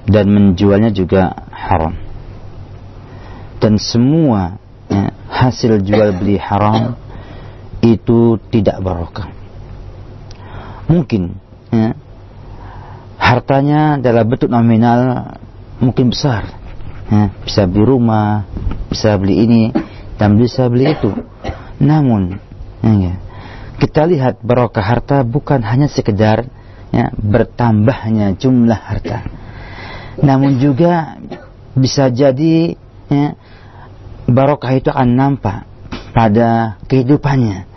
Dan menjualnya juga haram. Dan semua ya, hasil jual beli haram itu tidak barokah. Mungkin ya, hartanya dalam bentuk nominal mungkin besar ya, bisa beli rumah, bisa beli ini dan bisa beli itu. Namun, ya, kita lihat barokah harta bukan hanya sekedar ya, bertambahnya jumlah harta, namun juga bisa jadi ya, barokah itu akan nampak pada kehidupannya,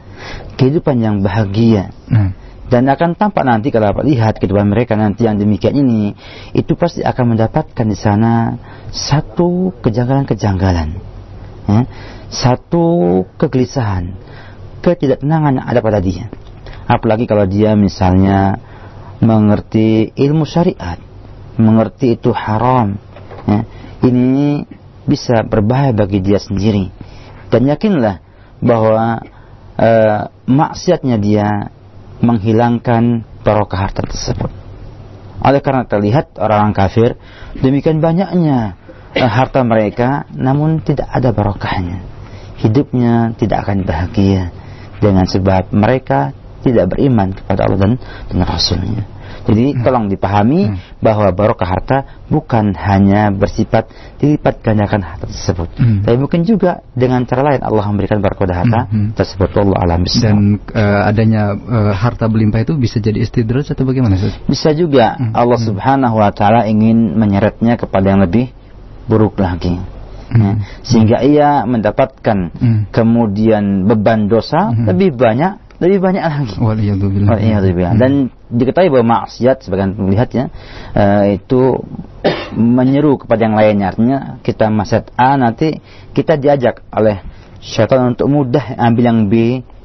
kehidupan yang bahagia. Hmm dan akan tampak nanti kalau dapat lihat kehidupan mereka nanti yang demikian ini itu pasti akan mendapatkan di sana satu kejanggalan-kejanggalan ya, satu kegelisahan ketidaktenangan yang ada pada dia. Apalagi kalau dia misalnya mengerti ilmu syariat mengerti itu haram ya, ini bisa berbahaya bagi dia sendiri. Dan yakinlah bahwa uh, maksiatnya dia menghilangkan barokah harta tersebut. Oleh karena terlihat orang-orang kafir demikian banyaknya eh, harta mereka namun tidak ada barokahnya. Hidupnya tidak akan bahagia dengan sebab mereka tidak beriman kepada Allah dan, dan Rasulnya. Jadi hmm. tolong dipahami hmm. bahwa barokah harta bukan hanya bersifat dilipat gandakan harta tersebut, hmm. tapi mungkin juga dengan cara lain Allah memberikan barokah harta hmm. hmm. tersebut. Allah alam Dan uh, adanya uh, harta berlimpah itu bisa jadi istidraj atau bagaimana? Bisa juga hmm. Allah hmm. Subhanahu Wa Taala ingin menyeretnya kepada yang lebih buruk lagi. Hmm. Ya. Sehingga ia mendapatkan hmm. kemudian beban dosa hmm. lebih banyak lebih banyak lagi. Waliyadzubillah. Dan diketahui bahwa maksiat sebagian melihatnya uh, itu menyeru kepada yang lainnya. Artinya kita maksiat A nanti kita diajak oleh syaitan untuk mudah ambil yang B,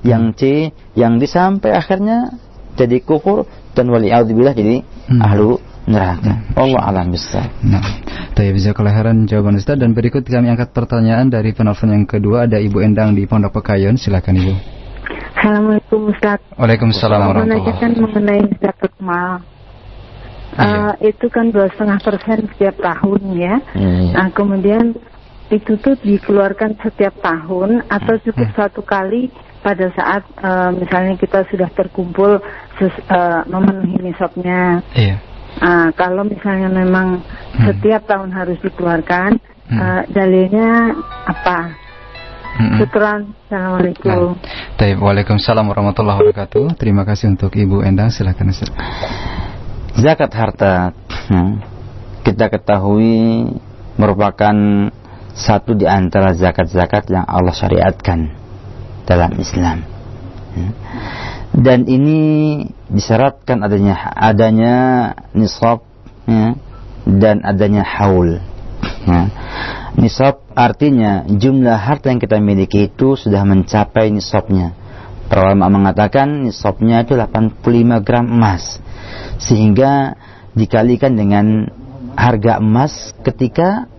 yang C, yang D sampai akhirnya jadi kufur dan waliyadzubillah jadi hmm. ahlu neraka. Hmm. Allah alam bisa. Nah, Tayyib kelahiran jawaban Ustaz dan berikut kami angkat pertanyaan dari penelpon yang kedua ada Ibu Endang di Pondok Pekayon. Silakan Ibu. Assalamualaikum Ustaz. Waalaikumsalam warahmatullahi wabarakatuh. mengenai zakat mal. Iya. Uh, itu kan dua setengah persen setiap tahun ya. Hmm. Nah kemudian itu tuh dikeluarkan setiap tahun atau cukup hmm. satu kali pada saat uh, misalnya kita sudah terkumpul ses, uh, memenuhi nisabnya. Iya. Uh, kalau misalnya memang hmm. setiap tahun harus dikeluarkan, hmm. uh, dalilnya apa? Syukran. Assalamualaikum. Nah, Waalaikumsalam warahmatullahi wabarakatuh. Terima kasih untuk Ibu Endang. Silakan. Zakat harta hmm, kita ketahui merupakan satu di antara zakat-zakat yang Allah syariatkan dalam Islam. Hmm. Dan ini disyaratkan adanya adanya nisab ya, dan adanya haul. Ya. Nisab artinya jumlah harta yang kita miliki itu sudah mencapai nisabnya. Para ulama mengatakan nisabnya itu 85 gram emas. Sehingga dikalikan dengan harga emas ketika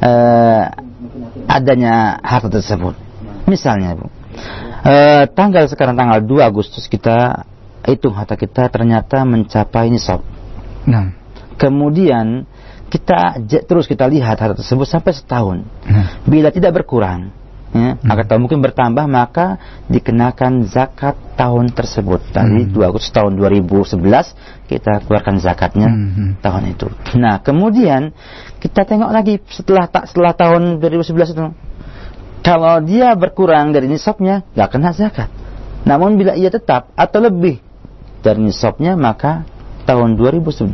uh, adanya harta tersebut. Misalnya, Bu. Uh, tanggal sekarang tanggal 2 Agustus kita hitung harta kita ternyata mencapai nisab. Nah. Kemudian kita terus kita lihat harta tersebut sampai setahun. Hmm. Bila tidak berkurang, ya, hmm. maka mungkin bertambah maka dikenakan zakat tahun tersebut. Tadi hmm. 2 Agustus tahun 2011 kita keluarkan zakatnya hmm, hmm. tahun itu. Nah, kemudian kita tengok lagi setelah tak setelah tahun 2011 itu kalau dia berkurang dari nisabnya nggak kena zakat. Namun bila ia tetap atau lebih dari nisabnya maka tahun 2012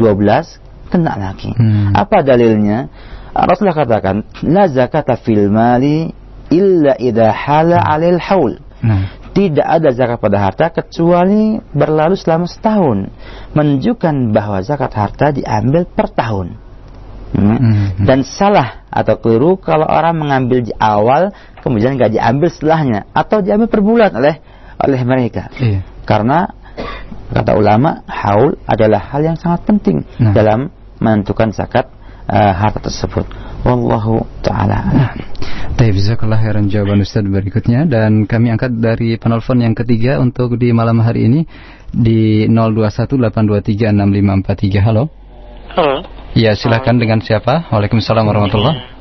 kena lagi. Hmm. Apa dalilnya? Rasulullah katakan, la zakata fil mali illa idha hala alil haul. Hmm. Tidak ada zakat pada harta kecuali berlalu selama setahun. Menunjukkan bahwa zakat harta diambil per tahun. Hmm. Hmm. Dan salah atau keliru kalau orang mengambil di awal kemudian nggak diambil setelahnya atau diambil per bulan oleh oleh mereka. Iya. Karena kata ulama haul adalah hal yang sangat penting nah. dalam menentukan zakat uh, harta tersebut. Wallahu taala. Baik, jazakallah khairan jawaban Ustaz berikutnya dan kami angkat dari penelpon yang ketiga untuk di malam hari ini di 0218236543. Halo. Halo. Ya, silakan dengan siapa? Waalaikumsalam warahmatullahi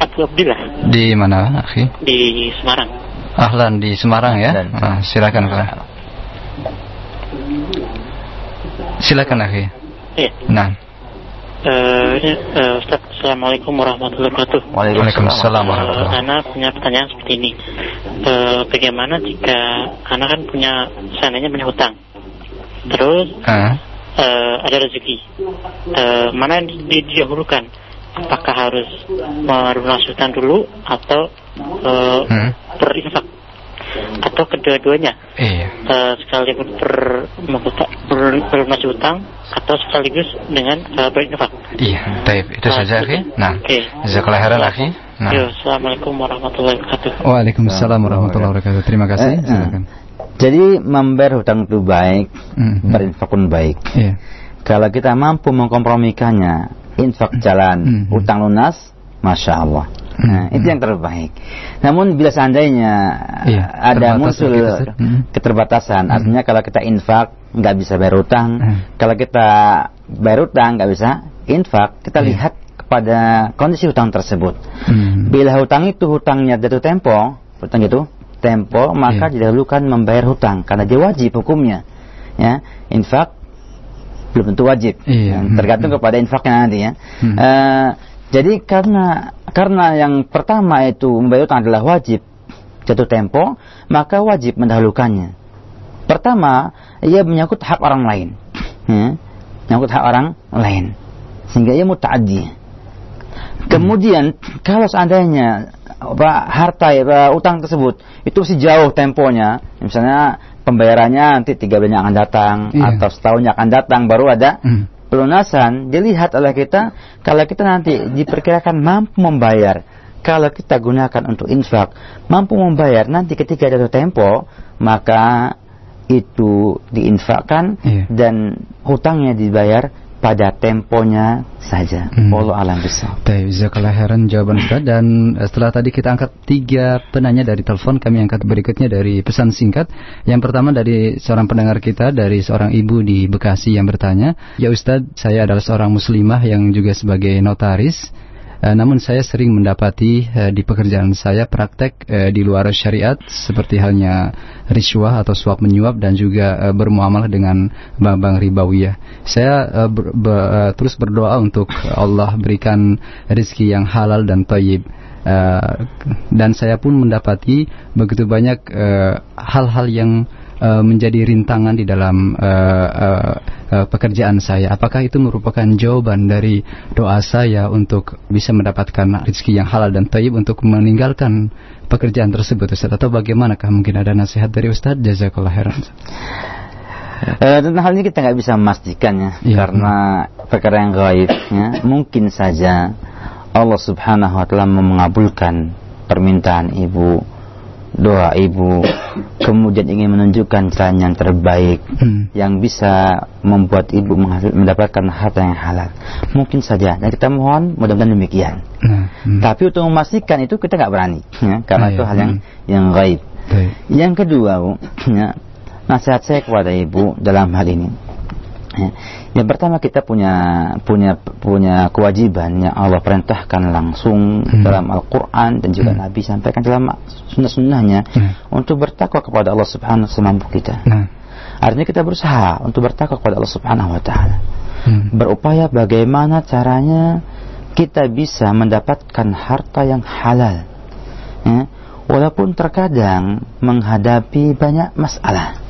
Abu Abdillah. Di mana, akhi? Di Semarang. Ahlan di Semarang ya. Nah, silakan Pak. Silakan akhi. Iya. Nah. Uh, uh, Ustaz, Assalamualaikum warahmatullahi wabarakatuh. Waalaikumsalam warahmatullahi wabarakatuh. Karena punya pertanyaan seperti ini. Uh, bagaimana jika karena kan punya seandainya punya hutang, terus uh. Uh, ada rezeki, uh, mana yang didahulukan? Apakah harus melunasi hutang dulu atau uh, hmm. berinfak? Atau kedua-duanya? Iya. uh, sekaligus ber, ber, bermasih utang atau sekaligus dengan uh, berinfak iya baik. Itu uh, saja akhi nah okay. jazakallah khairan akhi nah. Yo, assalamualaikum warahmatullahi wabarakatuh. Waalaikumsalam warahmatullahi wabarakatuh. Terima kasih. Eh, silakan. jadi membayar hutang itu baik mm, berinfak pun baik. Iya. kalau kita mampu mengkompromikannya infak jalan mm, utang lunas masya Allah Nah, hmm. itu yang terbaik. Namun bila seandainya iya, ada muncul hmm. keterbatasan, hmm. artinya kalau kita infak nggak bisa bayar utang, hmm. kalau kita bayar utang nggak bisa infak, kita iya. lihat kepada kondisi hutang tersebut. Hmm. Bila hutang itu hutangnya jatuh tempo, hutang itu tempo, maka yeah. didahulukan membayar hutang karena dia wajib hukumnya. Ya, infak belum tentu wajib, yeah. tergantung hmm. kepada infaknya nanti ya. Hmm. Uh, jadi karena karena yang pertama itu membayar hutang adalah wajib jatuh tempo, maka wajib mendahulukannya. Pertama, ia menyangkut hak orang lain. Ya, menyangkut hak orang lain. Sehingga ia muta'addi. Kemudian, kalau seandainya apa harta utang tersebut itu masih jauh temponya misalnya pembayarannya nanti tiga bulan yang akan datang iya. atau setahun yang akan datang baru ada hmm. Pelunasan dilihat oleh kita kalau kita nanti diperkirakan mampu membayar kalau kita gunakan untuk infak mampu membayar nanti ketika jatuh tempo maka itu diinfakkan iya. dan hutangnya dibayar pada temponya saja. Hmm. Alam bisa. Baik, jazakallah heran jawaban Ustaz dan eh, setelah tadi kita angkat tiga penanya dari telepon, kami angkat berikutnya dari pesan singkat. Yang pertama dari seorang pendengar kita dari seorang ibu di Bekasi yang bertanya, "Ya Ustaz, saya adalah seorang muslimah yang juga sebagai notaris." Uh, namun saya sering mendapati uh, di pekerjaan saya praktek uh, di luar syariat seperti halnya riswah atau suap menyuap dan juga uh, bermuamalah dengan bank-bank ribawiyah. Saya uh, ber, ber, uh, terus berdoa untuk Allah berikan rezeki yang halal dan thayyib. Uh, dan saya pun mendapati begitu banyak hal-hal uh, yang uh, menjadi rintangan di dalam uh, uh, uh, pekerjaan saya. Apakah itu merupakan jawaban dari doa saya untuk bisa mendapatkan rezeki yang halal dan taib untuk meninggalkan pekerjaan tersebut Ustaz atau bagaimanakah mungkin ada nasihat dari Ustaz jazakallah khairan. Uh, tentang hal ini kita nggak bisa memastikannya ya, karena ya. perkara yang gaib ya. mungkin saja Allah Subhanahu wa taala mengabulkan permintaan ibu doa ibu kemudian ingin menunjukkan jalan yang terbaik hmm. yang bisa membuat ibu mendapatkan harta yang halal mungkin saja dan kita mohon mudah-mudahan demikian hmm. Hmm. tapi untuk memastikan itu kita nggak berani ya, karena ah, itu hal yang hmm. yang gaib yang kedua bu, ya, nasihat saya kepada ibu dalam hal ini Ya. Yang pertama kita punya punya punya kewajiban yang Allah perintahkan langsung hmm. dalam Al-Quran dan juga hmm. Nabi sampaikan dalam sunnah-sunnahnya hmm. untuk bertakwa kepada Allah Subhanahu semampu kita. Hmm. Artinya kita berusaha untuk bertakwa kepada Allah Subhanahu Wa Taala. Hmm. Berupaya bagaimana caranya kita bisa mendapatkan harta yang halal. Ya. Walaupun terkadang menghadapi banyak masalah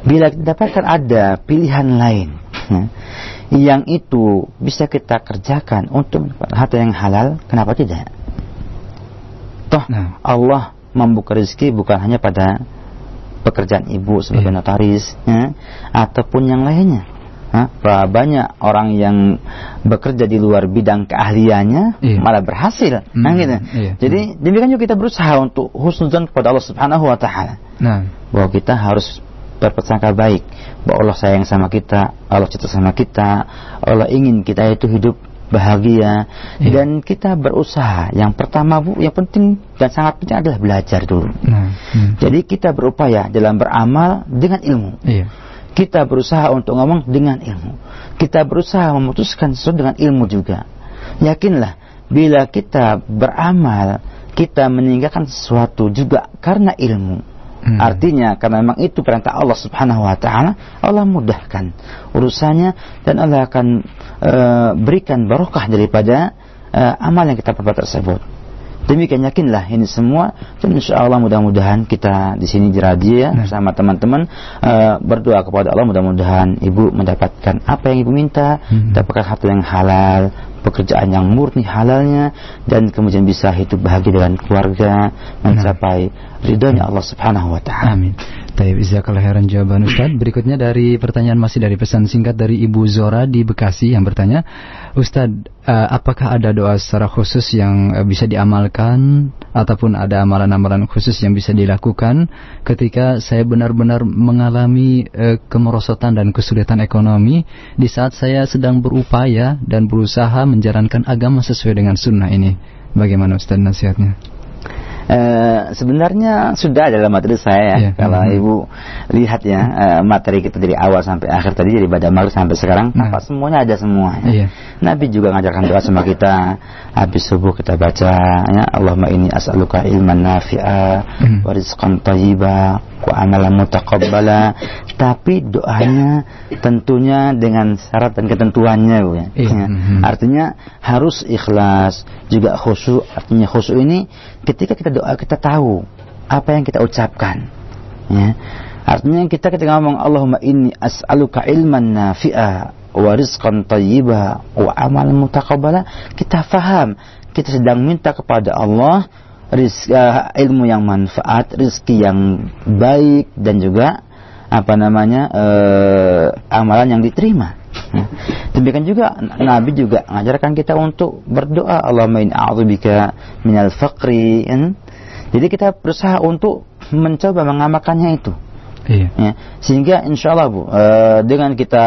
Bila kita dapatkan ada pilihan lain ya, yang itu bisa kita kerjakan untuk harta yang halal, kenapa tidak? Toh nah. Allah membuka rezeki bukan hanya pada pekerjaan ibu sebagai yeah. notaris ya, ataupun yang lainnya. Hah? Banyak orang yang bekerja di luar bidang keahliannya yeah. malah berhasil, mm. nah, gitu. Yeah. Jadi demikian juga kita berusaha untuk husnuzan kepada Allah Subhanahu Wa Taala. Nah. Bahwa kita harus berpersangka baik bahwa Allah sayang sama kita, Allah cinta sama kita, Allah ingin kita itu hidup bahagia ya. dan kita berusaha. Yang pertama Bu, yang penting dan sangat penting adalah belajar dulu. Nah, hmm. Jadi kita berupaya dalam beramal dengan ilmu. Ya. Kita berusaha untuk ngomong dengan ilmu. Kita berusaha memutuskan sesuatu dengan ilmu juga. Yakinlah bila kita beramal, kita meninggalkan sesuatu juga karena ilmu Hmm. Artinya karena memang itu perintah Allah Subhanahu wa taala, Allah mudahkan urusannya dan Allah akan uh, berikan barokah daripada uh, amal yang kita perbuat tersebut. Demikian yakinlah ini semua dan insya Allah mudah-mudahan kita di sini di radio ya nah. bersama teman-teman uh, berdoa kepada Allah mudah-mudahan ibu mendapatkan apa yang ibu minta, hmm. dapatkan harta yang halal, pekerjaan yang murni halalnya dan kemudian bisa hidup bahagia dengan keluarga mencapai ridhonya Allah Subhanahu wa taala. Amin. Baik, jazakallahu khairan jawaban Ustaz. Berikutnya dari pertanyaan masih dari pesan singkat dari Ibu Zora di Bekasi yang bertanya, Ustaz, uh, apakah ada doa secara khusus yang uh, bisa diamalkan ataupun ada amalan-amalan khusus yang bisa dilakukan ketika saya benar-benar mengalami uh, kemerosotan dan kesulitan ekonomi di saat saya sedang berupaya dan berusaha menjalankan agama sesuai dengan sunnah ini? Bagaimana Ustaz nasihatnya? Uh, sebenarnya sudah dalam materi saya yeah. kalau mm-hmm. ibu lihat ya uh, materi kita dari awal sampai akhir tadi dari pada maghrib sampai sekarang nah. apa semuanya ada semua yeah. Nabi juga ngajarkan doa sama kita habis subuh kita baca ya Allahumma ini as'aluka ilman nafi'a mm. wa rizqan thayyiba wa amalan mutaqabbala tapi doanya tentunya dengan syarat dan ketentuannya Bu ya. Iya. ya. Mm-hmm. Artinya harus ikhlas, juga khusyuk. Artinya khusyuk ini ketika kita doa kita tahu apa yang kita ucapkan. Ya. Artinya kita ketika ngomong Allahumma inni as'aluka ilman nafi'a wa rizqan tayyiba wa amalan mutaqabbala, kita faham kita sedang minta kepada Allah rizki, uh, ilmu yang manfaat, rizki yang baik dan juga apa namanya uh, amalan yang diterima. Ya. Demikian juga Nabi juga mengajarkan kita untuk berdoa Allahumma inni a'udzubika minal faqri. Kan? Jadi kita berusaha untuk mencoba mengamalkannya itu. Iya. Ya, sehingga insya Allah bu, e, dengan kita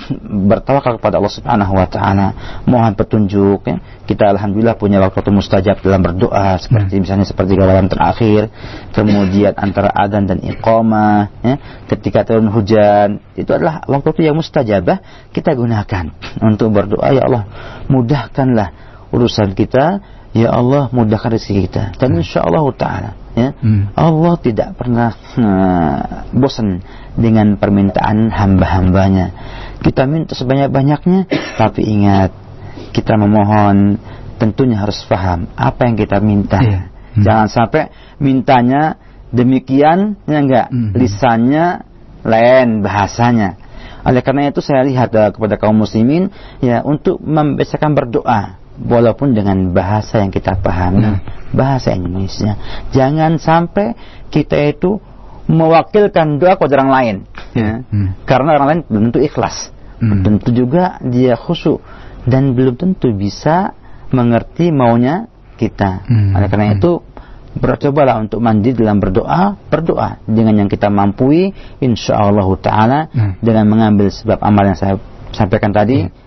bertawakal kepada Allah Subhanahu Wa Taala, mohon petunjuk, ya, kita alhamdulillah punya waktu mustajab dalam berdoa, seperti hmm. misalnya seperti malam terakhir, kemudian antara adzan dan iqamah, ya, ketika turun hujan, itu adalah waktu yang mustajabah kita gunakan untuk berdoa ya Allah mudahkanlah urusan kita ya Allah mudahkan rezeki kita dan hmm. insya Allah taala ya hmm. Allah tidak pernah uh, bosan dengan permintaan hamba-hambanya kita minta sebanyak-banyaknya tapi ingat kita memohon tentunya harus paham apa yang kita minta yeah. hmm. jangan sampai mintanya demikian ya enggak hmm. lisannya lain bahasanya oleh karena itu saya lihat uh, kepada kaum muslimin ya untuk membiasakan berdoa walaupun dengan bahasa yang kita pahami, nah. bahasa Indonesia. Jangan sampai kita itu mewakilkan doa kepada orang lain, ya. hmm. karena orang lain belum tentu ikhlas, hmm. tentu juga dia khusyuk dan belum tentu bisa mengerti maunya kita. Hmm. Oleh karena hmm. itu bercobalah untuk mandi dalam berdoa, berdoa dengan yang kita mampu, insya Allah Taala hmm. dengan mengambil sebab amal yang saya sampaikan tadi. Hmm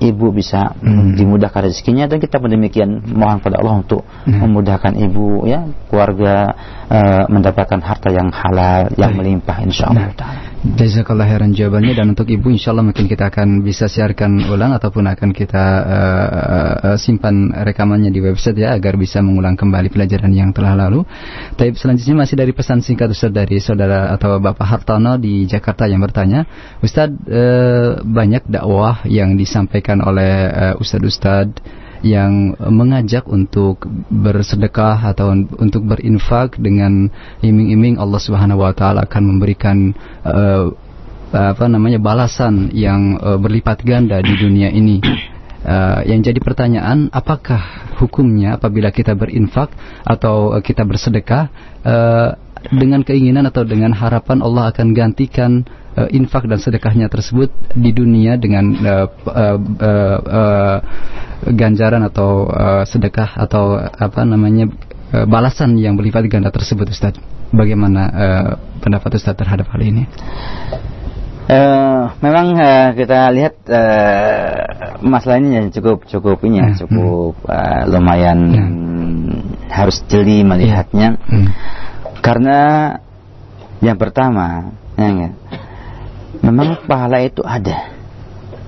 ibu bisa hmm. dimudahkan rezekinya dan kita pun demikian mohon pada Allah untuk hmm. memudahkan ibu ya keluarga uh, mendapatkan harta yang halal yang Baik. melimpah insyaallah nah. Jazakallah khairan jawabannya dan untuk ibu insyaallah mungkin kita akan bisa siarkan ulang ataupun akan kita uh, uh, simpan rekamannya di website ya agar bisa mengulang kembali pelajaran yang telah lalu. Tapi selanjutnya masih dari pesan singkat Ustaz dari saudara atau Bapak Hartono di Jakarta yang bertanya, Ustaz uh, banyak dakwah yang disampaikan oleh uh, ustadz-ustadz yang mengajak untuk bersedekah atau untuk berinfak dengan iming-iming Allah Subhanahu wa taala akan memberikan uh, apa namanya balasan yang uh, berlipat ganda di dunia ini. Uh, yang jadi pertanyaan apakah hukumnya apabila kita berinfak atau kita bersedekah uh, dengan keinginan atau dengan harapan Allah akan gantikan uh, infak dan sedekahnya tersebut di dunia dengan uh, uh, uh, uh, ganjaran atau uh, sedekah atau apa namanya uh, balasan yang berlipat ganda tersebut Ustaz. Bagaimana uh, pendapat Ustaz terhadap hal ini? Uh, memang uh, kita lihat uh, masalah ini cukup cukup ini ya, hmm. cukup uh, lumayan hmm. harus jeli melihatnya hmm. Karena yang pertama ya, memang pahala itu ada.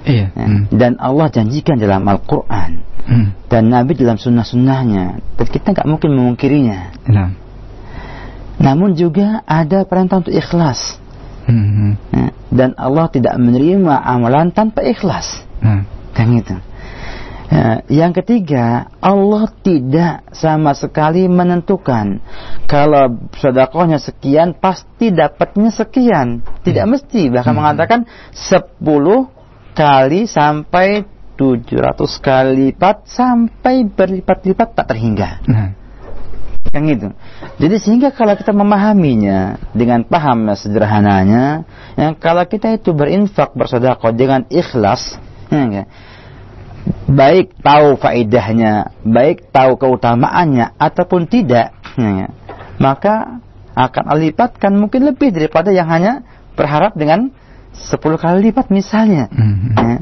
Iya. Ya. Hmm. Dan Allah janjikan dalam Al-Quran hmm. dan Nabi dalam sunnah-sunnahnya. Dan kita nggak mungkin memungkirinya. Nah. Namun juga ada perintah untuk ikhlas. Hmm. Ya. Dan Allah tidak menerima amalan tanpa ikhlas. Hmm. Kan itu. Ya, yang ketiga, Allah tidak sama sekali menentukan kalau sedekahnya sekian pasti dapatnya sekian. Tidak hmm. mesti, bahkan hmm. mengatakan 10 kali sampai 700 kali lipat sampai berlipat-lipat tak terhingga. Hmm. Yang itu. Jadi sehingga kalau kita memahaminya dengan paham sederhananya, yang kalau kita itu berinfak bersedekah dengan ikhlas, ya, baik tahu faedahnya, baik tahu keutamaannya ataupun tidak, ya, maka akan alipatkan mungkin lebih daripada yang hanya berharap dengan 10 kali lipat misalnya. Mm -hmm. ya,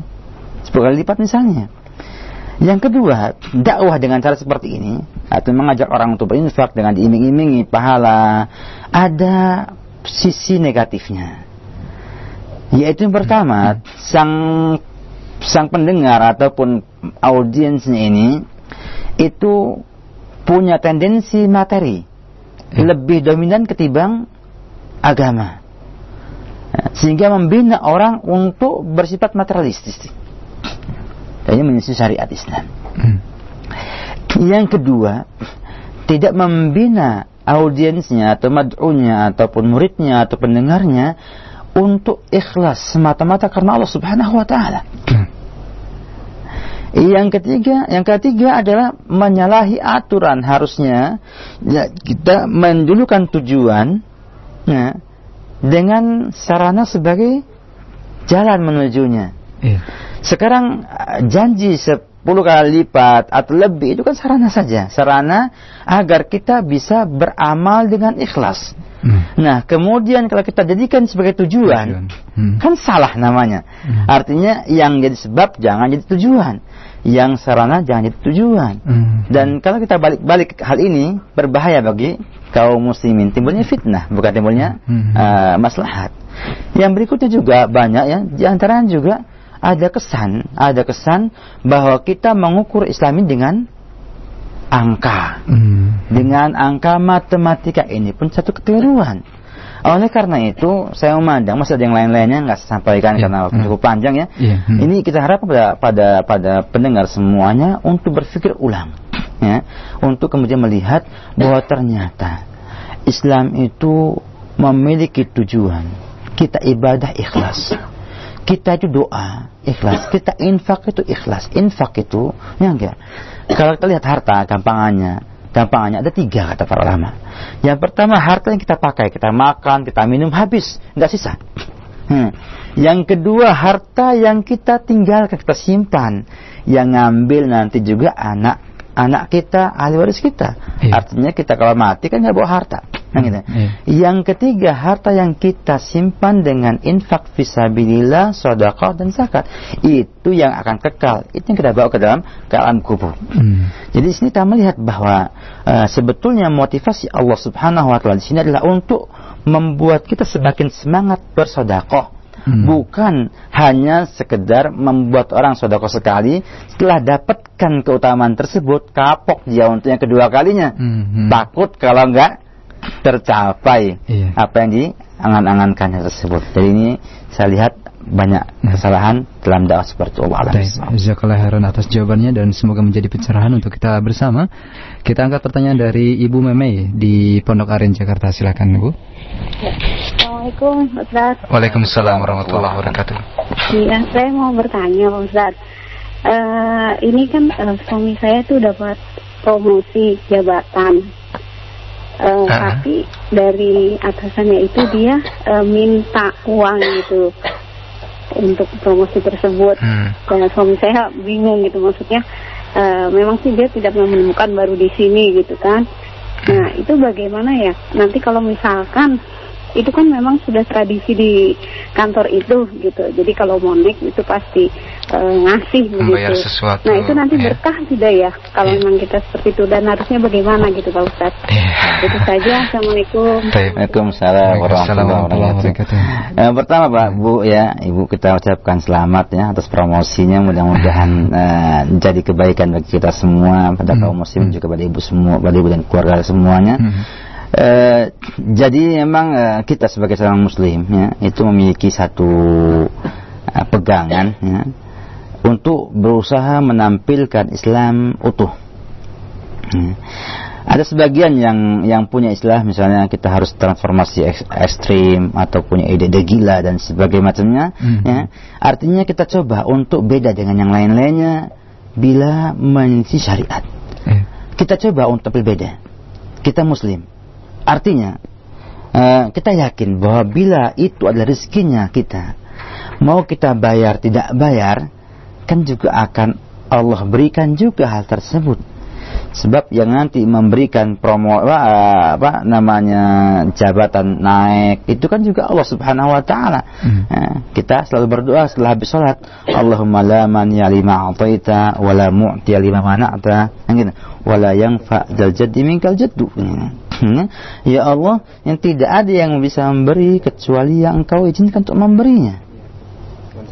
10 kali lipat misalnya. Yang kedua, dakwah dengan cara seperti ini atau mengajak orang untuk berinfak dengan diiming-imingi pahala, ada sisi negatifnya. Yaitu yang pertama, sang sang pendengar ataupun audiensnya ini itu punya tendensi materi ya. lebih dominan ketimbang agama. Sehingga membina orang untuk bersifat materialistis. Ini menyisi syariat Islam. Hmm. Yang kedua, tidak membina audiensnya atau mad'unya ataupun muridnya atau pendengarnya untuk ikhlas semata-mata karena Allah Subhanahu wa taala. Yang ketiga, yang ketiga adalah menyalahi aturan harusnya ya, kita mendulukan tujuan ya, dengan sarana sebagai jalan menujunya. Yeah. Sekarang janji sepuluh kali lipat atau lebih itu kan sarana saja, sarana agar kita bisa beramal dengan ikhlas. Hmm. Nah, kemudian kalau kita jadikan sebagai tujuan, Hmm. kan salah namanya. Hmm. Artinya yang jadi sebab jangan jadi tujuan, yang sarana jangan jadi tujuan. Hmm. Dan kalau kita balik-balik hal ini berbahaya bagi kaum muslimin, timbulnya fitnah, bukan timbulnya hmm. uh, maslahat. Yang berikutnya juga banyak ya, di antaranya juga ada kesan, ada kesan bahwa kita mengukur Islami dengan angka. Hmm. Dengan angka matematika ini pun satu kekeliruan. Oleh karena itu, saya memandang masih ada yang lain-lainnya nggak saya sampaikan yeah. karena waktu hmm. cukup panjang ya. Yeah. Hmm. Ini kita harap pada pada pada pendengar semuanya untuk berpikir ulang, ya, untuk kemudian melihat bahwa ternyata Islam itu memiliki tujuan. Kita ibadah ikhlas. Kita itu doa ikhlas. Kita infak itu ikhlas. Infak itu, ya enggak kalau kita lihat harta, gampangannya, gampangannya ada tiga kata para ulama. Yang pertama harta yang kita pakai, kita makan, kita minum habis, nggak sisa. Hmm. Yang kedua harta yang kita tinggalkan, kita simpan, yang ngambil nanti juga anak anak kita, ahli waris kita. Iya. Artinya kita kalau mati kan nggak bawa harta. Nah, gitu. Iya. Yang ketiga, harta yang kita simpan dengan infak visabilillah, sedekah dan zakat. Itu yang akan kekal. Itu yang kita bawa ke dalam ke alam kubur. Hmm. Jadi di sini kita melihat bahwa uh, sebetulnya motivasi Allah Subhanahu wa taala di sini adalah untuk membuat kita semakin semangat bersedekah. Hmm. bukan hanya sekedar membuat orang sodako sekali setelah dapatkan keutamaan tersebut kapok dia untuk yang kedua kalinya hmm. takut kalau enggak tercapai iya. apa yang diangan-angankannya tersebut. Jadi ini saya lihat banyak nah. kesalahan dalam dakwah seperti Allah. Jazakallah khairan atas jawabannya dan semoga menjadi pencerahan untuk kita bersama. Kita angkat pertanyaan dari Ibu Meme di Pondok Aren Jakarta. Silakan Bu. Assalamualaikum Ustaz. Waalaikumsalam warahmatullahi wabarakatuh. Iya, saya mau bertanya Pak Ustaz. Uh, ini kan uh, suami saya tuh dapat promosi jabatan uh, uh. tapi dari atasannya itu dia uh, minta uang gitu untuk promosi tersebut hmm. dan suami saya bingung gitu maksudnya uh, memang sih dia tidak menemukan baru di sini gitu kan nah itu bagaimana ya nanti kalau misalkan itu kan memang sudah tradisi di kantor itu gitu. Jadi kalau mau naik itu pasti uh, ngasih Membayar begitu. Sesuatu, nah itu nanti ya. berkah tidak ya kalau yeah. memang kita seperti itu dan harusnya bagaimana gitu Pak Ustaz. Yeah. Itu saja. Assalamualaikum. Waalaikumsalam warahmatullahi wabarakatuh. Yang pertama Pak Bu ya Ibu kita ucapkan selamat ya atas promosinya mudah-mudahan uh, jadi kebaikan bagi kita semua pada hmm. kaum muslim hmm. juga pada ibu semua pada ibu dan keluarga semuanya. Hmm Eh, jadi memang uh, kita sebagai seorang muslim ya itu memiliki satu uh, pegangan ya untuk berusaha menampilkan Islam utuh. Ya. Ada sebagian yang yang punya istilah misalnya kita harus transformasi ek, ekstrim atau punya ide-ide gila dan sebagainya macamnya hmm. ya. Artinya kita coba untuk beda dengan yang lain-lainnya bila mengisi syariat. Hmm. Kita coba untuk berbeda. Kita muslim Artinya, uh, kita yakin bahwa bila itu adalah rezekinya kita, mau kita bayar tidak bayar, kan juga akan Allah berikan juga hal tersebut. Sebab yang nanti memberikan promo apa, apa namanya jabatan naik itu kan juga Allah Subhanahu wa taala. Hmm. Ya, kita selalu berdoa setelah habis salat, Allahumma la ya lima ataita wa la mu'tiya lima mana'ta. Yang gitu. Wa la yanfa dzal jaddi minkal jaddu. Ya. ya Allah, yang tidak ada yang bisa memberi kecuali yang Engkau izinkan untuk memberinya.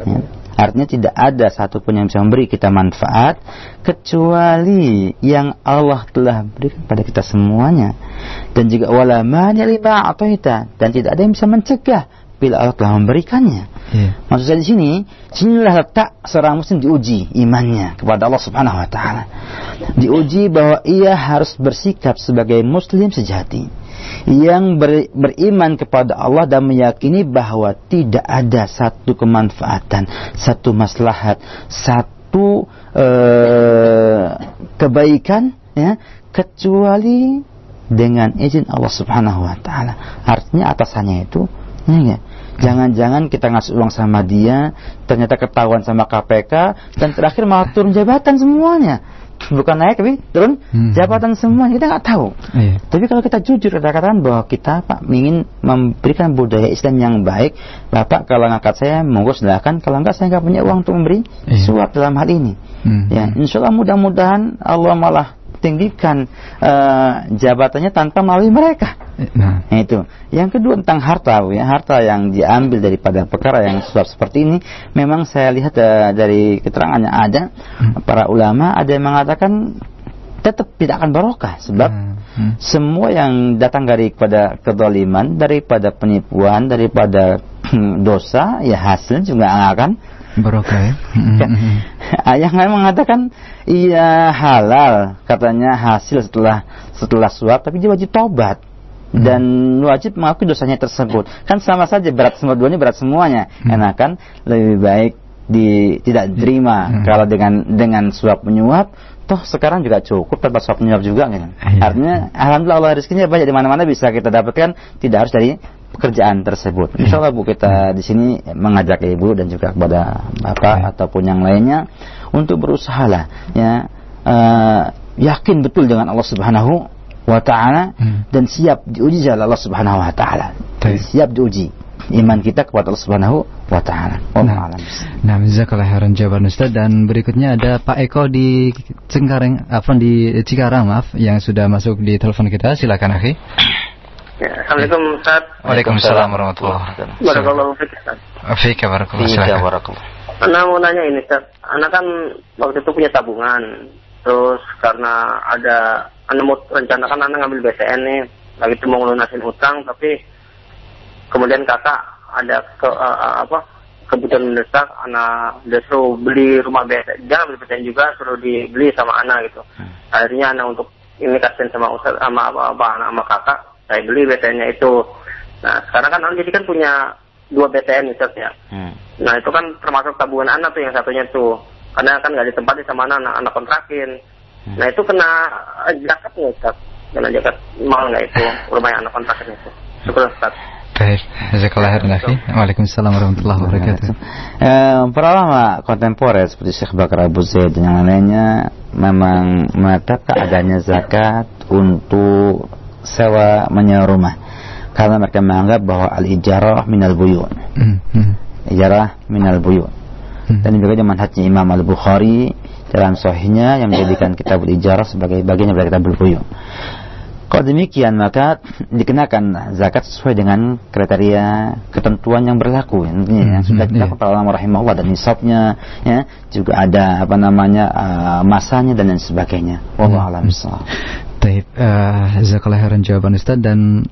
Ya. Artinya tidak ada satupun yang bisa memberi kita manfaat kecuali yang Allah telah berikan pada kita semuanya. Dan juga wala mani lima dan tidak ada yang bisa mencegah bila Allah telah memberikannya. Yeah. Maksud saya di sini, sinilah letak seorang muslim diuji imannya kepada Allah Subhanahu wa taala. Diuji bahwa ia harus bersikap sebagai muslim sejati yang ber, beriman kepada Allah dan meyakini bahwa tidak ada satu kemanfaatan, satu maslahat, satu uh, kebaikan ya kecuali dengan izin Allah Subhanahu wa taala. Artinya atasannya itu ya, Jangan-jangan kita ngasih uang sama dia, ternyata ketahuan sama KPK, dan terakhir malah turun jabatan semuanya bukan naik tapi turun hmm. jabatan semua kita nggak tahu. Iya. Tapi kalau kita jujur kita katakan bahwa kita Pak ingin memberikan budaya Islam yang baik, Bapak kalau ngangkat saya monggo silahkan, kalau enggak saya nggak punya uang untuk memberi iya. suap dalam hal ini. Hmm. Ya, insya Allah mudah-mudahan Allah malah tinggikan uh, jabatannya tanpa melalui mereka. Nah. nah itu. Yang kedua tentang harta, ya harta yang diambil daripada perkara yang suap seperti ini, memang saya lihat uh, dari keterangannya ada hmm. para ulama ada yang mengatakan tetap tidak akan barokah sebab hmm. Hmm. semua yang datang dari daripada kedoliman, daripada penipuan, daripada dosa, ya hasilnya juga akan Barokah ya. nggak mengatakan iya halal katanya hasil setelah setelah suap tapi dia wajib tobat mm. dan wajib mengakui dosanya tersebut. Kan sama saja berat semua duanya berat semuanya. Hmm. Enak kan lebih baik di tidak diterima hmm. kalau dengan dengan suap menyuap toh sekarang juga cukup tanpa suap menyuap juga kan. Artinya alhamdulillah Allah rezekinya banyak di mana-mana bisa kita dapatkan tidak harus dari pekerjaan tersebut. Insya Allah Bu kita di sini mengajak Ibu dan juga kepada Bapak ataupun yang lainnya untuk berusaha lah ya uh, yakin betul dengan Allah Subhanahu wa taala hmm. dan siap diuji oleh Allah Subhanahu wa taala. Siap diuji iman kita kepada Allah Subhanahu wa taala. Nah, nah jazakallah khairan jawaban Ustaz dan berikutnya ada Pak Eko di Cengkareng apa di Cikarang maaf yang sudah masuk di telepon kita. Silakan akhi. Ya, Assalamualaikum Ustaz. Waalaikumsalam warahmatullahi wabarakatuh. Barakallahu fiik Ustaz. Fiik barakallahu. Anak mau nanya ini Ustaz. Anak kan waktu itu punya tabungan. Terus karena ada anak mau rencana kan anak ngambil BCN nih. Lagi itu mau lunasin hutang tapi kemudian kakak ada ke uh, apa kebutuhan mendesak anak dia suruh beli rumah BCN jangan beli BCN juga suruh dibeli sama anak gitu hmm. akhirnya anak untuk ini kasihan sama ustaz sama apa, apa anak sama kakak saya beli BTN-nya itu. Nah, sekarang kan jadi kan punya dua BTN Ustaz ya. Hmm. Nah, itu kan termasuk tabungan anak tuh yang satunya tuh. Karena kan nggak ditempati sama anak, anak kontrakin. Hmm. Nah, itu kena zakat nggak Ustaz? Kena zakat mal nggak itu rumah yang anak kontrakin itu? Syukur Ustaz. Baik, jazakallah khairan Waalaikumsalam warahmatullahi wabarakatuh. Eh, ulama kontemporer seperti Syekh Bakar Abu Zaid dan yang lainnya memang menetapkan adanya zakat untuk sewa menyewa rumah karena mereka menganggap bahwa al-ijarah minal buyu' mm -hmm. ijarah minal buyu' mm. dan juga manhajnya Imam Al-Bukhari dalam sahihnya yang menjadikan kitab ijarah sebagai bagian dari kitab buyu' kalau demikian maka dikenakan zakat sesuai dengan kriteria ketentuan yang berlaku yang, hmm, yang sudah kita yeah. ulama rahimahullah dan nisabnya ya juga ada apa namanya uh, masanya dan lain sebagainya. Wallahu a'lam Taib, uh, jazakallah khairan jawaban Ustaz. Dan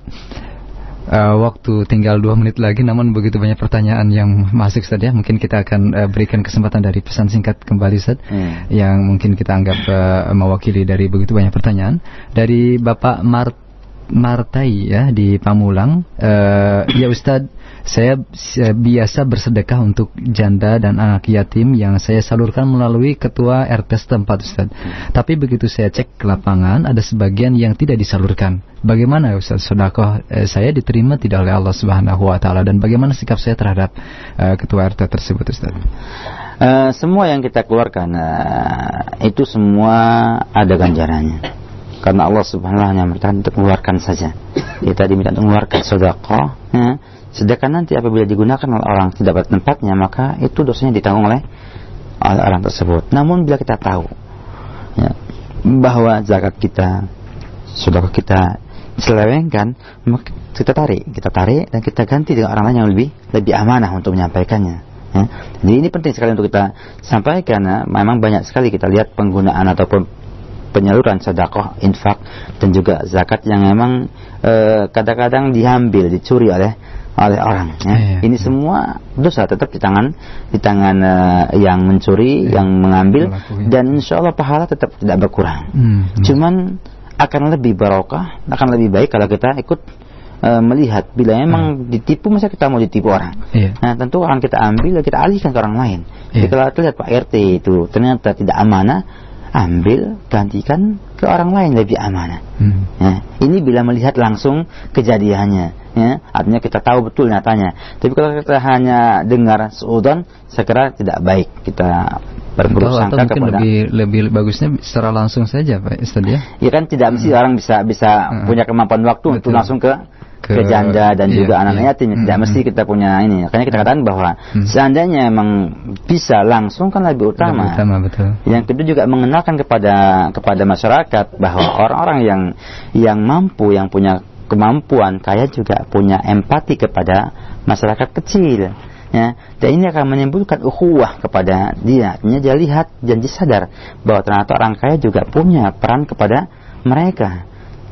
uh, waktu tinggal dua menit lagi namun begitu banyak pertanyaan yang masuk Ustaz ya. Mungkin kita akan uh, berikan kesempatan dari pesan singkat kembali Ustaz hmm. yang mungkin kita anggap uh, mewakili dari begitu banyak pertanyaan. Dari Bapak Mart Martai ya di Pamulang. Uh, ya Ustadz saya biasa bersedekah untuk janda dan anak yatim yang saya salurkan melalui ketua RT setempat Ustaz. Tapi begitu saya cek ke lapangan ada sebagian yang tidak disalurkan. Bagaimana Ustaz sedekah eh, saya diterima tidak oleh Allah Subhanahu wa taala dan bagaimana sikap saya terhadap uh, ketua RT tersebut Ustaz? Uh, semua yang kita keluarkan uh, itu semua ada ganjarannya. Karena Allah Subhanahu wa taala memerintahkan untuk keluarkan saja. Kita diminta untuk mengeluarkan sedekah, ya. Sedangkan nanti apabila digunakan oleh orang tidak pada tempatnya, maka itu dosanya ditanggung oleh orang tersebut. Namun bila kita tahu ya, bahwa zakat kita, sedekah kita diselewengkan, maka kita tarik, kita tarik dan kita ganti dengan orang lain yang lebih lebih amanah untuk menyampaikannya. Ya. Jadi ini penting sekali untuk kita sampaikan. Ya. Memang banyak sekali kita lihat penggunaan ataupun penyaluran sedekah, infak dan juga zakat yang memang eh, kadang-kadang e, diambil, dicuri oleh oleh orang. Ya. Ya, Ini semua dosa tetap di tangan di tangan uh, yang mencuri, ya. yang mengambil, Melakuin. dan insya Allah pahala tetap tidak berkurang. Hmm. Cuman akan lebih barokah, akan lebih baik kalau kita ikut uh, melihat bila memang hmm. ditipu masa kita mau ditipu orang. Yeah. Nah tentu akan kita ambil dan kita alihkan ke orang lain. Yeah. Jadi kalau lihat Pak RT itu ternyata tidak amanah, ambil gantikan ke orang lain lebih amanah. Hmm. Ya, ini bila melihat langsung kejadiannya, ya, artinya kita tahu betul nyatanya. Tapi kalau kita hanya dengar seudon, saya kira tidak baik kita berburuk atau, sangka atau kepada lebih lebih bagusnya secara langsung saja Pak Ustaz ya. Ya kan tidak mesti hmm. orang bisa bisa hmm. punya kemampuan waktu Betul. untuk langsung ke ke, ke janda dan iya, juga anak iya. yatim. Tidak hmm. mesti kita punya ini. Makanya kita katakan bahwa hmm. seandainya memang bisa langsung kan lebih utama, lebih utama. betul. yang kedua juga mengenalkan kepada kepada masyarakat bahwa orang-orang yang yang mampu yang punya kemampuan kaya juga punya empati kepada masyarakat kecil. Ya. Dan ini akan menimbulkan ukhuwah kepada dia. Artinya dia lihat dan dia sadar bahwa ternyata orang kaya juga punya peran kepada mereka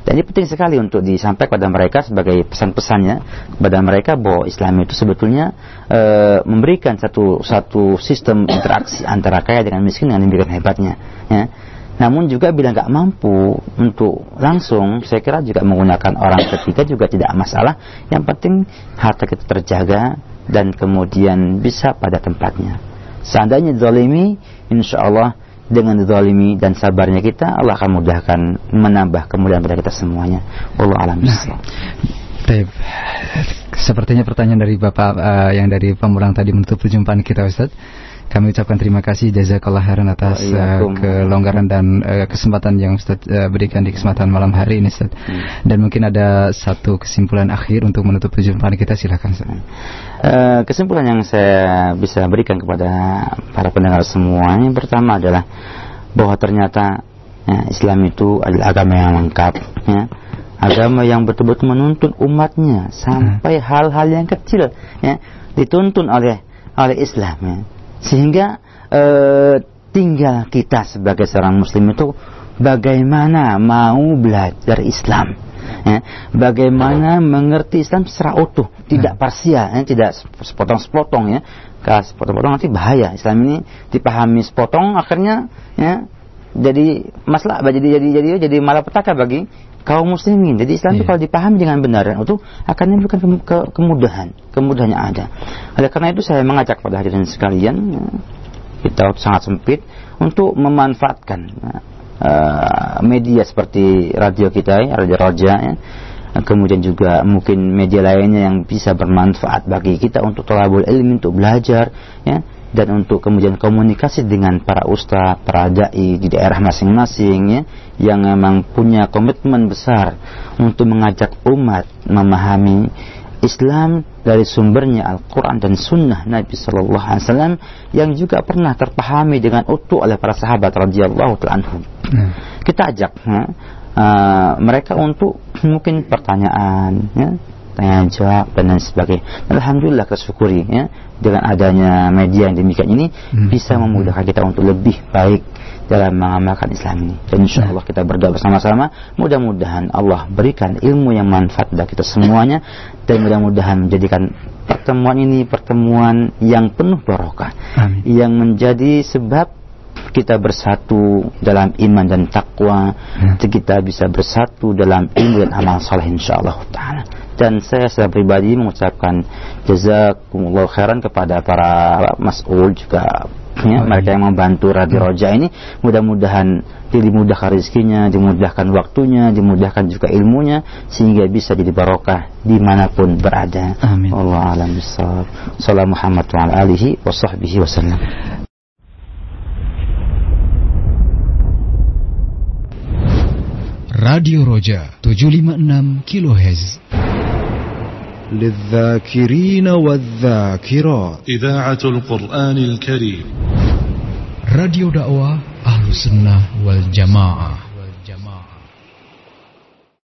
dan ini penting sekali untuk disampaikan kepada mereka sebagai pesan-pesannya kepada mereka bahwa Islam itu sebetulnya e, memberikan satu satu sistem interaksi antara kaya dengan miskin dengan demikian hebatnya. Ya. Namun juga bila nggak mampu untuk langsung, saya kira juga menggunakan orang ketiga juga tidak masalah. Yang penting harta kita terjaga dan kemudian bisa pada tempatnya. Seandainya zalimi, insya Allah dengan zalimi dan sabarnya kita Allah akan mudahkan menambah kemudahan pada kita semuanya Allah alam nah, Baik. Sepertinya pertanyaan dari Bapak uh, yang dari pemulang tadi menutup perjumpaan kita Ustaz. Kami ucapkan terima kasih jazakallah khairan atas uh, kelonggaran dan uh, kesempatan yang Ustaz uh, berikan di kesempatan malam hari ini Ustaz. Hmm. Dan mungkin ada satu kesimpulan akhir untuk menutup perjumpaan kita silakan Ustaz. Uh, kesimpulan yang saya bisa berikan kepada para pendengar semua yang pertama adalah bahwa ternyata ya, Islam itu adalah agama yang lengkap ya agama yang betul-betul menuntun umatnya sampai hmm. hal-hal yang kecil ya dituntun oleh oleh Islam ya sehingga e, tinggal kita sebagai seorang muslim itu bagaimana mau belajar Islam. Ya, bagaimana mengerti Islam secara utuh, tidak hmm. parsial, ya, tidak sepotong-sepotong ya. Kalau sepotong-sepotong nanti bahaya. Islam ini dipahami sepotong akhirnya ya jadi masalah jadi jadi jadi jadi malapetaka bagi kaum muslimin. Jadi Islam itu yeah. kalau dipahami dengan benar utuh akan menimbulkan ke, ke, kemudahan, kemudahan yang ada. Oleh karena itu saya mengajak pada hadirin sekalian ya, kita sangat sempit untuk memanfaatkan uh, media seperti radio kita, ya, radio Roja, ya, kemudian juga mungkin media lainnya yang bisa bermanfaat bagi kita untuk tolabul ilmi untuk belajar, ya dan untuk kemudian komunikasi dengan para ustadz, para dai di daerah masing-masing ya, yang memang punya komitmen besar untuk mengajak umat memahami Islam dari sumbernya Al-Quran dan Sunnah Nabi Sallallahu Alaihi Wasallam yang juga pernah terpahami dengan utuh oleh para sahabat radhiyallahu anhum. Hmm. Kita ajak ya, uh, mereka untuk mungkin pertanyaan, ya, tanya jawab dan lain sebagainya. Alhamdulillah kesyukuri ya dengan adanya media yang demikian ini hmm. bisa memudahkan kita untuk lebih baik dalam mengamalkan Islam ini. Dan insya Allah kita berdoa bersama-sama. Mudah-mudahan Allah berikan ilmu yang manfaat bagi kita semuanya dan mudah-mudahan menjadikan pertemuan ini pertemuan yang penuh barokah, yang menjadi sebab kita bersatu dalam iman dan takwa, hmm. kita bisa bersatu dalam ilmu dan amal saleh insyaallah taala. Dan saya secara pribadi mengucapkan jazakumullah khairan kepada para mas'ul juga ya, oh, mereka yang membantu Radio hmm. Roja ini mudah-mudahan dimudahkan rezekinya, dimudahkan waktunya, dimudahkan juga ilmunya sehingga bisa jadi barokah di mana pun berada. Amin. Allah alam bisawab. Salam Muhammad wa alihi wa sahbihi wasallam. Radio Roja 756 kHz للذاكرين والذاكرات. إذاعة القرآن الكريم. راديو دعوة أهل السنة والجماعة